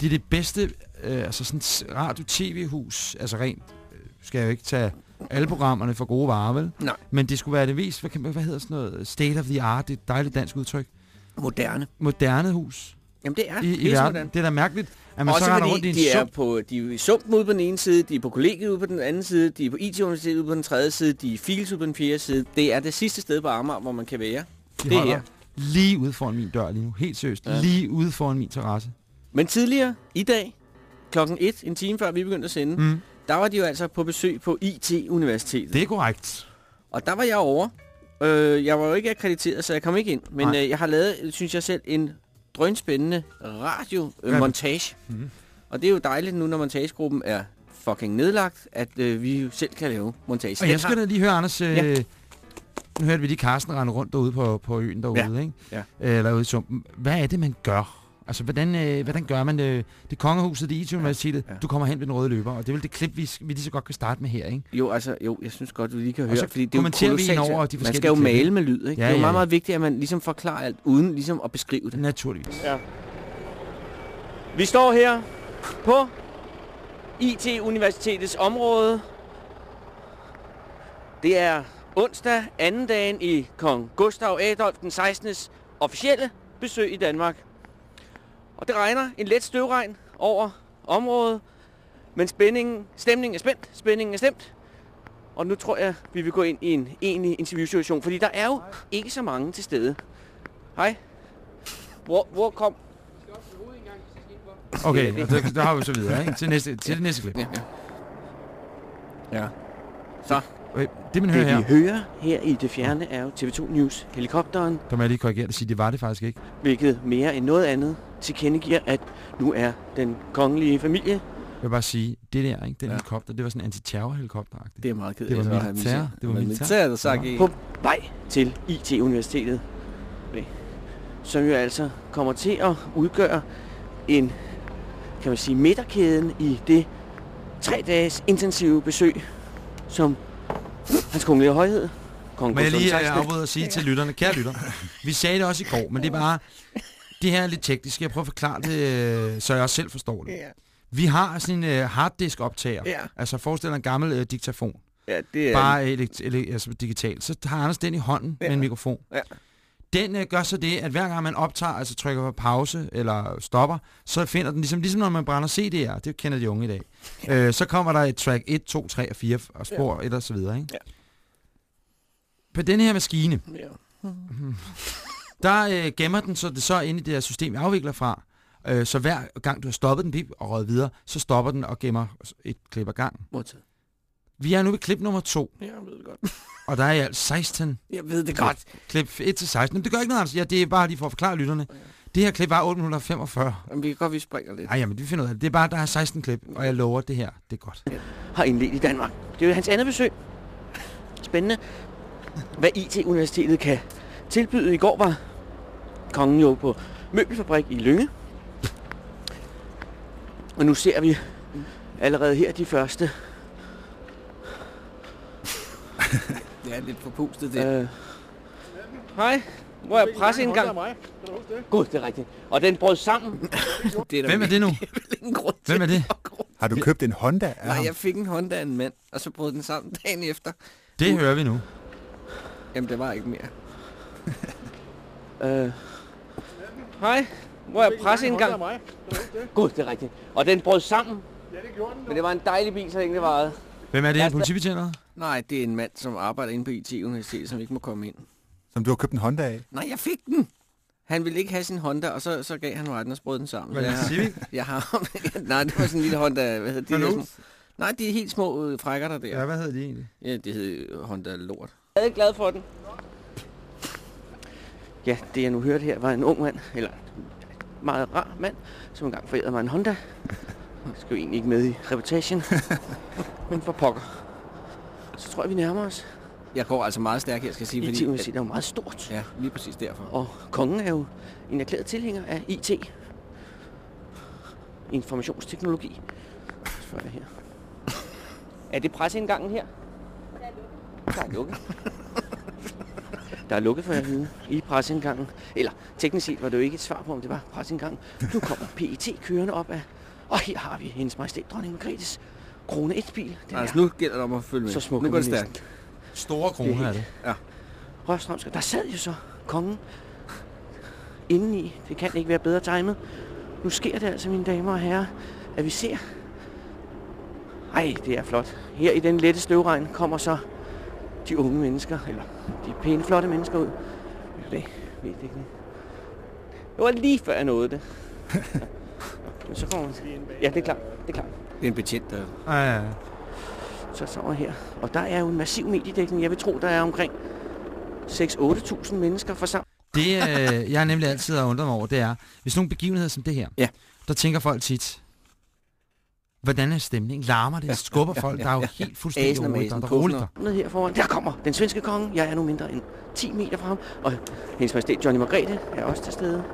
[SPEAKER 2] det er det bedste, øh, altså sådan radio-tv-hus, altså rent, øh, skal jeg jo ikke tage alle programmerne for gode varer, vel?
[SPEAKER 3] Nej.
[SPEAKER 2] Men det skulle være det mest, hvad, hvad hedder sådan noget, state of the art, det er et dejligt dansk udtryk,
[SPEAKER 3] Moderne.
[SPEAKER 2] moderne hus
[SPEAKER 3] Jamen, det er
[SPEAKER 2] i, i verden.
[SPEAKER 3] moderne.
[SPEAKER 2] Det er da mærkeligt, at man
[SPEAKER 3] Også
[SPEAKER 2] så render rundt i en
[SPEAKER 3] de er, på, de er i sumpen ude på den ene side, de er på kollegiet ude på den anden side, de er på IT-universitetet ude på den tredje side, de er i Fields ude på den fjerde side. Det er det sidste sted på Amager, hvor man kan være.
[SPEAKER 2] De
[SPEAKER 3] det er her.
[SPEAKER 2] lige ude foran min dør lige nu. Helt seriøst.
[SPEAKER 3] Ja.
[SPEAKER 2] Lige ude foran min terrasse.
[SPEAKER 3] Men tidligere, i dag, klokken 1, en time før vi begyndte at sende. Mm. der var de jo altså på besøg på IT-universitetet.
[SPEAKER 2] Det er korrekt.
[SPEAKER 3] Og der var jeg over. Øh, jeg var jo ikke akkrediteret, så jeg kom ikke ind. Men
[SPEAKER 2] Nej.
[SPEAKER 3] øh, jeg har lavet, synes jeg selv, en drønspændende radiomontage.
[SPEAKER 2] Mhm.
[SPEAKER 3] Mm. Og det er jo dejligt nu, når montagegruppen er fucking nedlagt, at øh, vi selv kan lave montage.
[SPEAKER 2] Og jeg skal da lige høre, Anders... Øh,
[SPEAKER 3] Ja.
[SPEAKER 2] Nu hørte vi lige Carsten rende rundt derude på, på øen derude,
[SPEAKER 3] Ja.
[SPEAKER 2] ikke?
[SPEAKER 3] Ja.
[SPEAKER 2] Eller ude i sumpen. Hvad er det, man gør? Altså, hvordan, øh, hvordan gør man det? Det er kongehuset, det er IT-universitetet.
[SPEAKER 9] Ja.
[SPEAKER 2] Du kommer hen ved den røde løber, og det er vel det klip, vi, vi lige så godt kan starte med her, ikke?
[SPEAKER 9] Jo, altså, jo, jeg synes godt, vi lige kan
[SPEAKER 2] Og
[SPEAKER 9] høre,
[SPEAKER 2] så
[SPEAKER 9] fordi det er jo kolossalt
[SPEAKER 2] over de
[SPEAKER 9] Man skal jo
[SPEAKER 2] klip,
[SPEAKER 9] male med lyd, ikke?
[SPEAKER 2] Ja,
[SPEAKER 9] det er jo
[SPEAKER 2] ja,
[SPEAKER 9] meget,
[SPEAKER 2] ja.
[SPEAKER 9] meget vigtigt, at man ligesom forklarer alt, uden ligesom at beskrive det.
[SPEAKER 2] Naturligvis.
[SPEAKER 9] Ja. Vi står her på IT-universitetets område. Det er onsdag, anden dagen i kong Gustav Adolf den 16. officielle besøg i Danmark. Og det regner en let støvregn over området, men spændingen, stemningen er spændt, spændingen er stemt. Og nu tror jeg, vi vil gå ind i en egentlig interviewsituation, fordi der er jo ikke så mange til stede. Hej. Hvor, hvor kom
[SPEAKER 2] Okay, og der, der har vi så videre, ikke? Til, næste, til det næste klip.
[SPEAKER 9] Ja, ja. Så,
[SPEAKER 2] Okay, det man hører
[SPEAKER 9] det vi
[SPEAKER 2] her,
[SPEAKER 9] hører her i det fjerne er jo TV2 News helikopteren,
[SPEAKER 2] der må jeg lige korrigere det sige, det var det faktisk ikke.
[SPEAKER 9] hvilket mere end noget andet tilkendegiver, at nu er den kongelige familie.
[SPEAKER 2] Jeg vil bare sige, det der, ikke? Den
[SPEAKER 9] Ja.
[SPEAKER 2] helikopter, det var sådan en anti-terror-helikopter
[SPEAKER 9] Det er meget kedeligt.
[SPEAKER 2] Det var
[SPEAKER 9] at
[SPEAKER 2] militær. Det var militær.
[SPEAKER 9] der sagt. På vej til IT-universitetet, som jo altså kommer til at udgøre en, kan man sige, midterkæden i det tre dages intensive besøg, som hans kongelige højhed, kong
[SPEAKER 2] Må jeg lige øh, afbryde og sige til lytterne, kære lytter, vi sagde det også i går, men det er bare, det her er lidt teknisk, jeg prøver at forklare det, øh, så jeg også selv forstår det.
[SPEAKER 9] Ja.
[SPEAKER 2] Vi har sådan en øh, harddisk-optager,
[SPEAKER 9] Ja.
[SPEAKER 2] altså forestil dig en gammel øh, diktafon,
[SPEAKER 9] Ja, det er...
[SPEAKER 2] bare elekt- ele- altså digitalt. Så har Anders den i hånden ja. med en mikrofon.
[SPEAKER 9] Ja.
[SPEAKER 2] Den øh, gør så det, at hver gang man optager, altså trykker på pause eller stopper, så finder den, ligesom, ligesom når man brænder CD'er, det kender de unge i dag, øh, så kommer der et track 1, 2, 3 og 4 og spor ja. 1 og så videre. Ikke?
[SPEAKER 9] Ja.
[SPEAKER 2] På den her maskine,
[SPEAKER 9] Ja.
[SPEAKER 2] Der øh, gemmer den så det så inde i det her system, jeg afvikler fra. Øh, så hver gang du har stoppet den bip og røget videre, så stopper den og gemmer et klip ad gangen.
[SPEAKER 9] Modtaget.
[SPEAKER 2] Vi er nu ved klip nummer 2,
[SPEAKER 9] Jeg ved det godt.
[SPEAKER 2] og der er i alt 16
[SPEAKER 9] Jeg ved det godt.
[SPEAKER 2] klip 1 til 16. Men det gør ikke noget, altså. Ja, det er bare lige for at forklare lytterne. Det her klip var 845.
[SPEAKER 9] Jamen, vi kan godt, vi springer lidt.
[SPEAKER 2] Nej, jamen, vi finder ud af det. Det er bare, der er 16 klip, og jeg lover, det her, det er godt.
[SPEAKER 9] har indledt i Danmark. Det er jo hans andet besøg. Spændende. Hvad IT-universitetet kan tilbyde. I går var kongen jo på møbelfabrik i Lynge. Og nu ser vi allerede her de første.
[SPEAKER 3] Det er lidt forpustet det.
[SPEAKER 9] Øh, hej, hvor er presseindgang? Gud, det er rigtigt. Og den brød sammen.
[SPEAKER 3] det er
[SPEAKER 2] Hvem er det nu?
[SPEAKER 3] ingen grund til.
[SPEAKER 2] Hvem er det?
[SPEAKER 10] Har du købt en Honda af
[SPEAKER 3] Nej,
[SPEAKER 10] ham?
[SPEAKER 3] jeg fik en Honda af en mand, og så brød den sammen dagen efter.
[SPEAKER 2] Det hører vi nu.
[SPEAKER 3] Jamen, det var ikke mere.
[SPEAKER 9] Øh, hej, hvor er presseindgang? Gud, det er rigtigt. Og den brød sammen. Men det var en dejlig bil, så længe det varede.
[SPEAKER 2] Hvem er det, en politibetjent?
[SPEAKER 3] Nej, det er en mand, som arbejder inde på IT-universitetet, som ikke må komme ind.
[SPEAKER 10] Som du har købt en Honda af?
[SPEAKER 3] Nej, jeg fik den! Han ville ikke have sin Honda, og så, så gav han mig den og sprød den sammen.
[SPEAKER 2] Var
[SPEAKER 3] Så
[SPEAKER 2] det
[SPEAKER 3] jeg har-
[SPEAKER 2] Civic?
[SPEAKER 3] Jeg har... Nej, det var sådan en lille Honda... Hvad hedder de små... Nej, de er helt små øh, frækker der der.
[SPEAKER 2] Ja, hvad hedder de egentlig?
[SPEAKER 3] Ja, det hed Honda Lort.
[SPEAKER 9] Jeg er glad for den. Ja, det jeg nu hørte her var en ung mand, eller en meget rar mand, som engang forærede mig en Honda. Jeg skal jo egentlig ikke med i reportagen, men for pokker. Så tror jeg, vi nærmer os.
[SPEAKER 3] Jeg går altså meget stærkt her, skal jeg sige.
[SPEAKER 9] IT Universitet er jo meget stort.
[SPEAKER 3] Ja, lige præcis derfor.
[SPEAKER 9] Og kongen er jo en erklæret tilhænger af IT. Informationsteknologi. Så er jeg her. Er det presseindgangen her? Der er lukket. Der er lukket for jer at vide i presseindgangen. Eller teknisk set var det jo ikke et svar på, om det var presseindgangen. Nu kommer PET kørende op af... Og her har vi hendes majestæt, dronning Margrethes krone 1-bil. Den
[SPEAKER 3] Altså,
[SPEAKER 9] er
[SPEAKER 3] nu gælder det om at følge med.
[SPEAKER 9] så smuk.
[SPEAKER 3] Nu går det
[SPEAKER 9] er
[SPEAKER 3] stærkt.
[SPEAKER 2] Store kroner er det.
[SPEAKER 9] Rørstrømsker. Der sad jo så kongen indeni. Det kan ikke være bedre timet. Nu sker det altså, mine damer og herrer, at vi ser... Ej, det er flot. Her i den lette støvregn kommer så de unge mennesker, eller de pæne, flotte mennesker ud. Det ved det ikke. Det var lige før jeg nåede det. Men så kommer Ja, det er klart. Det er klart.
[SPEAKER 3] Det er en betjent, der...
[SPEAKER 2] Ja, ja, ja.
[SPEAKER 9] Så jeg her. Og der er jo en massiv mediedækning. Jeg vil tro, der er omkring 6-8.000 mennesker forsamlet.
[SPEAKER 2] Det, øh, jeg nemlig altid har undret mig over, det er, hvis nogle begivenheder som det her,
[SPEAKER 3] Ja.
[SPEAKER 2] der tænker folk tit, hvordan er stemningen? Larmer det? Skubber folk? Der er jo helt fuldstændig
[SPEAKER 3] Asen og
[SPEAKER 2] roligt. Der er roligt der.
[SPEAKER 9] Ned her foran. Der kommer den svenske konge. Jeg er nu mindre end 10 meter fra ham. Og hendes majestæt Johnny Margrethe er også til stede.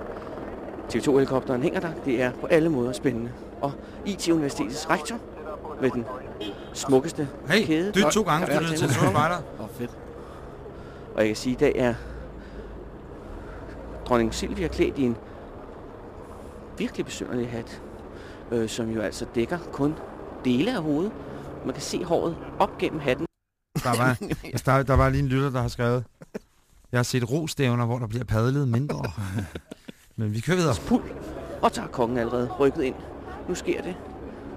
[SPEAKER 9] TV2-helikopteren hænger der. Det er på alle måder spændende. Og IT-universitetets rektor med den smukkeste
[SPEAKER 2] Hey,
[SPEAKER 9] kæde.
[SPEAKER 2] du er to gange, du lyttede til Sorte Spejder.
[SPEAKER 9] Åh, oh, fedt. Og jeg kan sige, at i dag er dronning Silvia klædt i en virkelig besynderlig hat, øh, som jo altså dækker kun dele af hovedet. Man kan se håret op gennem hatten.
[SPEAKER 2] Der var, altså, der, der var lige en lytter, der har skrevet, jeg har set rostævner, hvor der bliver padlet mindre. Men vi kører videre.
[SPEAKER 9] Pul. Og så er kongen allerede rykket ind. Nu sker det.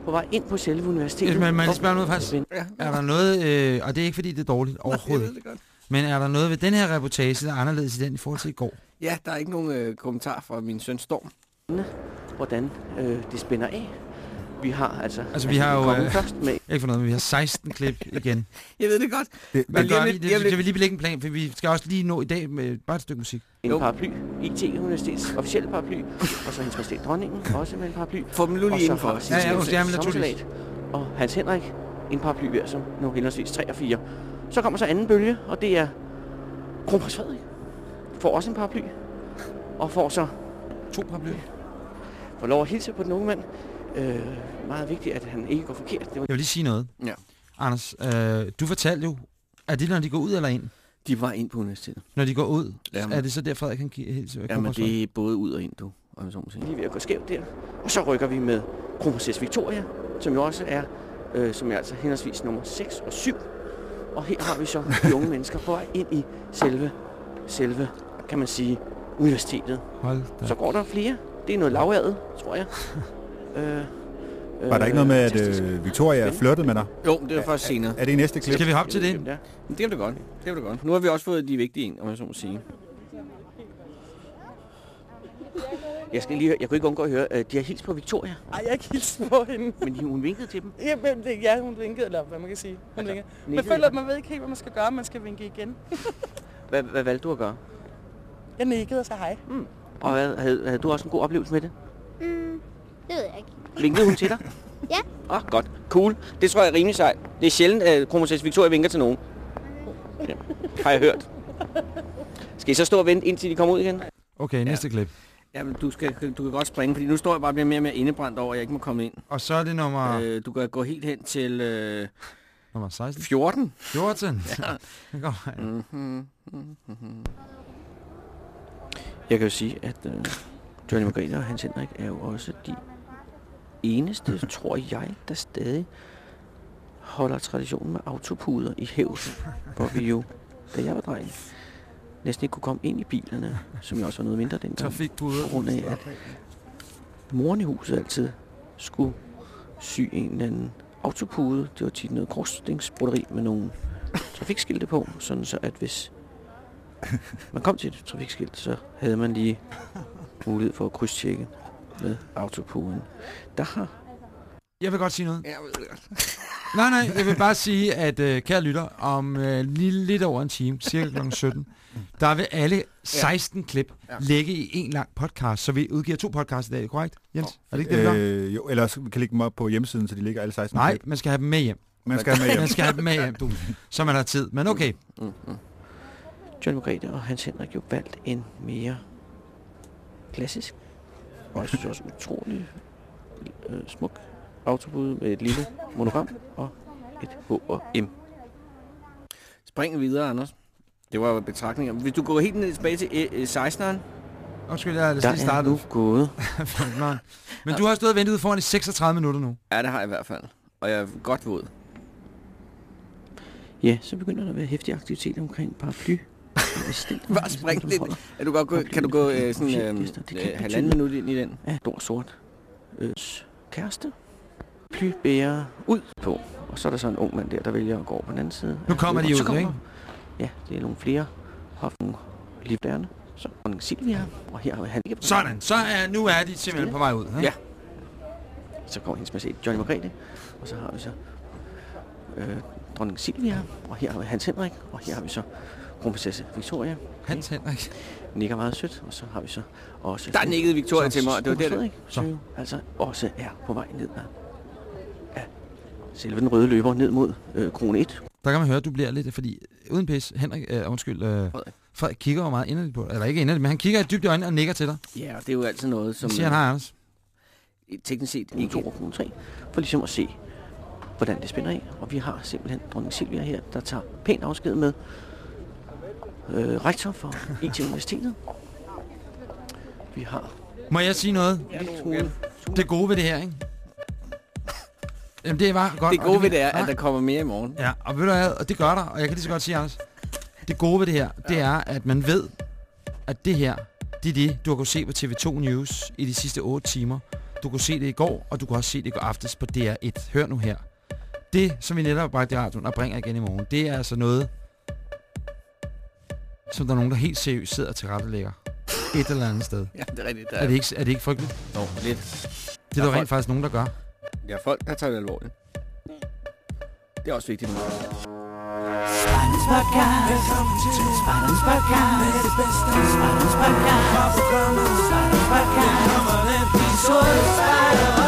[SPEAKER 9] På vej ind på selve universitetet.
[SPEAKER 2] Men man lige spørge noget faktisk. Er der noget, øh, og det er ikke fordi det er dårligt overhovedet,
[SPEAKER 9] det godt.
[SPEAKER 2] men er der noget ved den her reportage, der er anderledes i den i forhold til i går?
[SPEAKER 9] Ja, der er ikke nogen øh, kommentar fra min søn Storm. Hvordan øh, det spænder af. Vi har altså...
[SPEAKER 2] Altså, vi har jo, øh,
[SPEAKER 9] først med.
[SPEAKER 2] Ikke for noget, men vi har 16 klip igen.
[SPEAKER 9] Jeg ved det godt.
[SPEAKER 10] Det,
[SPEAKER 2] Hvad
[SPEAKER 9] lige
[SPEAKER 2] gør Det,
[SPEAKER 9] lige
[SPEAKER 2] det, det vil lige lægge en plan, for vi skal også lige nå i dag med bare et stykke musik.
[SPEAKER 9] En paraply. IT-universitets officielle paraply. og så hendes majestæt dronningen, også med en paraply.
[SPEAKER 3] Få dem nu
[SPEAKER 9] Og
[SPEAKER 3] lige
[SPEAKER 9] så
[SPEAKER 3] indenfor.
[SPEAKER 9] har
[SPEAKER 2] Ja, ja, undskyld, jamen,
[SPEAKER 9] Sommersalat Og Hans Henrik, en paraply hver som nu henholdsvis 3 og 4. Så kommer så anden bølge, og det er Kronprins Frederik. Får også en paraply. Og får så
[SPEAKER 2] To paraplyer.
[SPEAKER 9] Får lov at hilse på den unge mand. Øh, meget vigtigt, at han ikke går forkert. Det var,
[SPEAKER 2] Jeg vil lige sige noget.
[SPEAKER 3] Ja.
[SPEAKER 2] Anders, øh, du fortalte jo, er det når de går ud eller ind?
[SPEAKER 3] De var ind på universitetet.
[SPEAKER 2] Når de går ud,
[SPEAKER 3] Jamen.
[SPEAKER 2] er det så der, Frederik kan give helt
[SPEAKER 3] Jamen, det er både ud og ind, du. Om jeg så
[SPEAKER 9] lige ved at gå skævt der. Og så rykker vi med kronprinsesse Victoria, som jo også er, øh, som er altså henholdsvis nummer 6 og 7. Og her har vi så de unge mennesker på vej ind i selve, selve, kan man sige, universitetet.
[SPEAKER 2] Hold da.
[SPEAKER 9] Så går der flere. Det er noget laværdet, tror jeg. øh,
[SPEAKER 10] Var der ikke noget med, at
[SPEAKER 9] fantastisk.
[SPEAKER 10] øh, Victoria flirtede med dig?
[SPEAKER 3] Jo, det er først senere.
[SPEAKER 10] Er det i næste klip?
[SPEAKER 2] Skal vi hoppe til det?
[SPEAKER 9] Ja.
[SPEAKER 3] Men det er det godt. Det er det godt. Nu har vi også fået de vigtige ind, om jeg så må sige.
[SPEAKER 9] Jeg, skal lige jeg kunne ikke undgå at høre, at de har hilst på Victoria,
[SPEAKER 11] Ej, jeg har ikke hilst på hende.
[SPEAKER 9] men de, hun vinkede til dem.
[SPEAKER 11] Jamen, det, ja, hun vinkede, eller hvad man kan sige. Hun
[SPEAKER 9] Altså,
[SPEAKER 11] altså, man føler, at man ved ikke helt, hvad man skal gøre. Man skal vinke igen.
[SPEAKER 9] Hvad, hvad valgte du at gøre?
[SPEAKER 11] Jeg nikkede og sagde hej.
[SPEAKER 9] Og hvad, havde, havde du også en god oplevelse med det?
[SPEAKER 12] Mm, det ved jeg ikke.
[SPEAKER 9] Vinkede hun til dig?
[SPEAKER 12] Ja.
[SPEAKER 9] Åh, oh, godt. Cool. Det tror jeg er rimelig sejt. Det er sjældent, at kronprinsesse Victoria vinker til nogen. Ja. Har jeg hørt. Skal I så stå og vente, indtil de kommer ud igen?
[SPEAKER 2] Okay, næste klip.
[SPEAKER 3] Jamen, du, skal, du kan godt springe, fordi nu står jeg bare og bliver mere og mere indebrændt over, at jeg ikke må komme ind.
[SPEAKER 2] Og så er det nummer, øh.
[SPEAKER 3] Du kan gå helt hen til øh,
[SPEAKER 2] nummer 16.
[SPEAKER 3] 14.
[SPEAKER 2] 14. Ja. Det går.
[SPEAKER 3] Mm-hmm. Mm-hmm.
[SPEAKER 9] Jeg kan jo sige, at øh, Johnny Margrethe og Hans Henrik er jo også de eneste, tror jeg, der stadig holder traditionen med autopuder i hævd. Hvor vi jo, da jeg var dreng, næsten ikke kunne komme ind i bilerne, som jo også var noget mindre dengang.
[SPEAKER 2] Trafikpuder.
[SPEAKER 9] På grund af, at moren i huset altid skulle sy en eller anden autopude. Det var tit noget krusningsbroderi med nogle trafikskilte på, sådan så at hvis man kom til et trafikskilt, så havde man lige mulighed for at krydstjekke med autopuden. Der har
[SPEAKER 2] Jeg vil godt sige noget.
[SPEAKER 3] Ja, jeg ved det godt.
[SPEAKER 2] Nej, nej, jeg vil bare sige, at øh, kære lytter, om øh, lige lidt over en time, cirka kl. 17, der vil alle 16 klip
[SPEAKER 3] Ja.
[SPEAKER 2] ligge i en lang podcast, så vi udgiver to podcasts i dag, korrekt, Jens? Er det ikke det, vi?
[SPEAKER 10] Øh, jo, ellers vi kan lægge dem op på hjemmesiden, så de ligger alle 16
[SPEAKER 2] Nej,
[SPEAKER 10] klip.
[SPEAKER 2] man skal have dem med hjem.
[SPEAKER 10] Man skal have med
[SPEAKER 2] Man
[SPEAKER 10] hjem.
[SPEAKER 2] skal have dem med hjem, du, så man har tid. Men okay,
[SPEAKER 9] mm-hmm. John Margrethe og Hans Henrik jo valgt en mere klassisk, og jeg synes også utrolig øh, smuk autobud med et lille monogram og et H og M.
[SPEAKER 3] Spring videre, Anders. Det var jo betragtninger. Hvis du går helt ned tilbage til øh, øh, 16'eren.
[SPEAKER 2] undskyld, jeg er
[SPEAKER 9] Der
[SPEAKER 2] lige
[SPEAKER 9] er
[SPEAKER 2] startet.
[SPEAKER 9] nu gået.
[SPEAKER 2] Nå. Men du har stået og ventet foran i 36 minutter nu.
[SPEAKER 3] Ja, det har jeg i hvert fald. Og jeg er godt våd.
[SPEAKER 9] Ja, så begynder der at være hæftig aktivitet omkring paraply.
[SPEAKER 3] Bare spring lidt. Er du godt gå, kan du gå øh, sådan øh, øh, halvanden minut ind i den?
[SPEAKER 9] Ja, stor sort øh, kæreste. Ply bærer ud på. Og så er der så en ung mand der, der vælger at gå over på den anden side.
[SPEAKER 2] Nu kommer de ud,
[SPEAKER 9] kommer-
[SPEAKER 2] ikke?
[SPEAKER 9] Ja, det er nogle flere hoften livbærende. Så dronning Silvia, og her har han ikke
[SPEAKER 2] Sådan, så er, nu er de simpelthen på vej ud. Ikke?
[SPEAKER 9] Ja. Så kommer hendes majestæt Johnny Margrethe, og så har vi så øh, dronning Silvia, og her har vi Hans Henrik, og her har vi så kronprinsesse Victoria.
[SPEAKER 2] Hans Henrik.
[SPEAKER 9] Nikker meget sødt, og så har vi så også...
[SPEAKER 3] Der nikkede Victoria til mig, og det var det,
[SPEAKER 9] Frederik,
[SPEAKER 2] Så.
[SPEAKER 9] altså også er på vej ned ad, af selve den røde løber ned mod øh, krone 1.
[SPEAKER 2] Der kan man høre, at du bliver lidt, fordi uden pis, Henrik, øh, undskyld, øh, Frederik. Kigger jo meget inderligt på dig. Eller ikke inderligt, men han kigger i dybt i øjnene og nikker til dig.
[SPEAKER 9] Ja, og det er jo altid noget, som...
[SPEAKER 2] Som siger han har, Anders.
[SPEAKER 9] øh, Teknisk set ikke over kommune 3, for ligesom at se, hvordan det spænder af. Og vi har simpelthen dronning Silvia her, der tager pænt afsked med øh, rektor for IT-universitetet. Vi har
[SPEAKER 2] Må jeg sige noget? Det gode ved det her, ikke? Jamen, det var godt.
[SPEAKER 9] Det gode ved det er, at der kommer mere i morgen.
[SPEAKER 2] Ja, og ved du hvad, og det gør der, og jeg kan lige så godt sige, Anders, det gode ved det her, det er, at man ved, at det her, det er det, du har kunnet se på TV2 News i de sidste 8 timer. Du kunne se det i går, og du kan også se det i går aftes på DR1. Hør nu her. Det, som vi netop har bragt i radioen og bringer igen i morgen, det er altså noget, som der er nogen, der helt seriøst sidder til rettelægger. Et eller andet sted.
[SPEAKER 9] Ja, det er rigtigt. Der
[SPEAKER 2] Er det ikke, er det ikke frygteligt?
[SPEAKER 9] Jo, lidt.
[SPEAKER 2] Det er der rent faktisk nogen, der gør.
[SPEAKER 9] Der er folk, der tager det alvorligt. Det er også vigtigt.
[SPEAKER 3] Spartans Podcast. Velkommen til Spartans Podcast. Med det bedste Spartans Podcast. Spartans Podcast.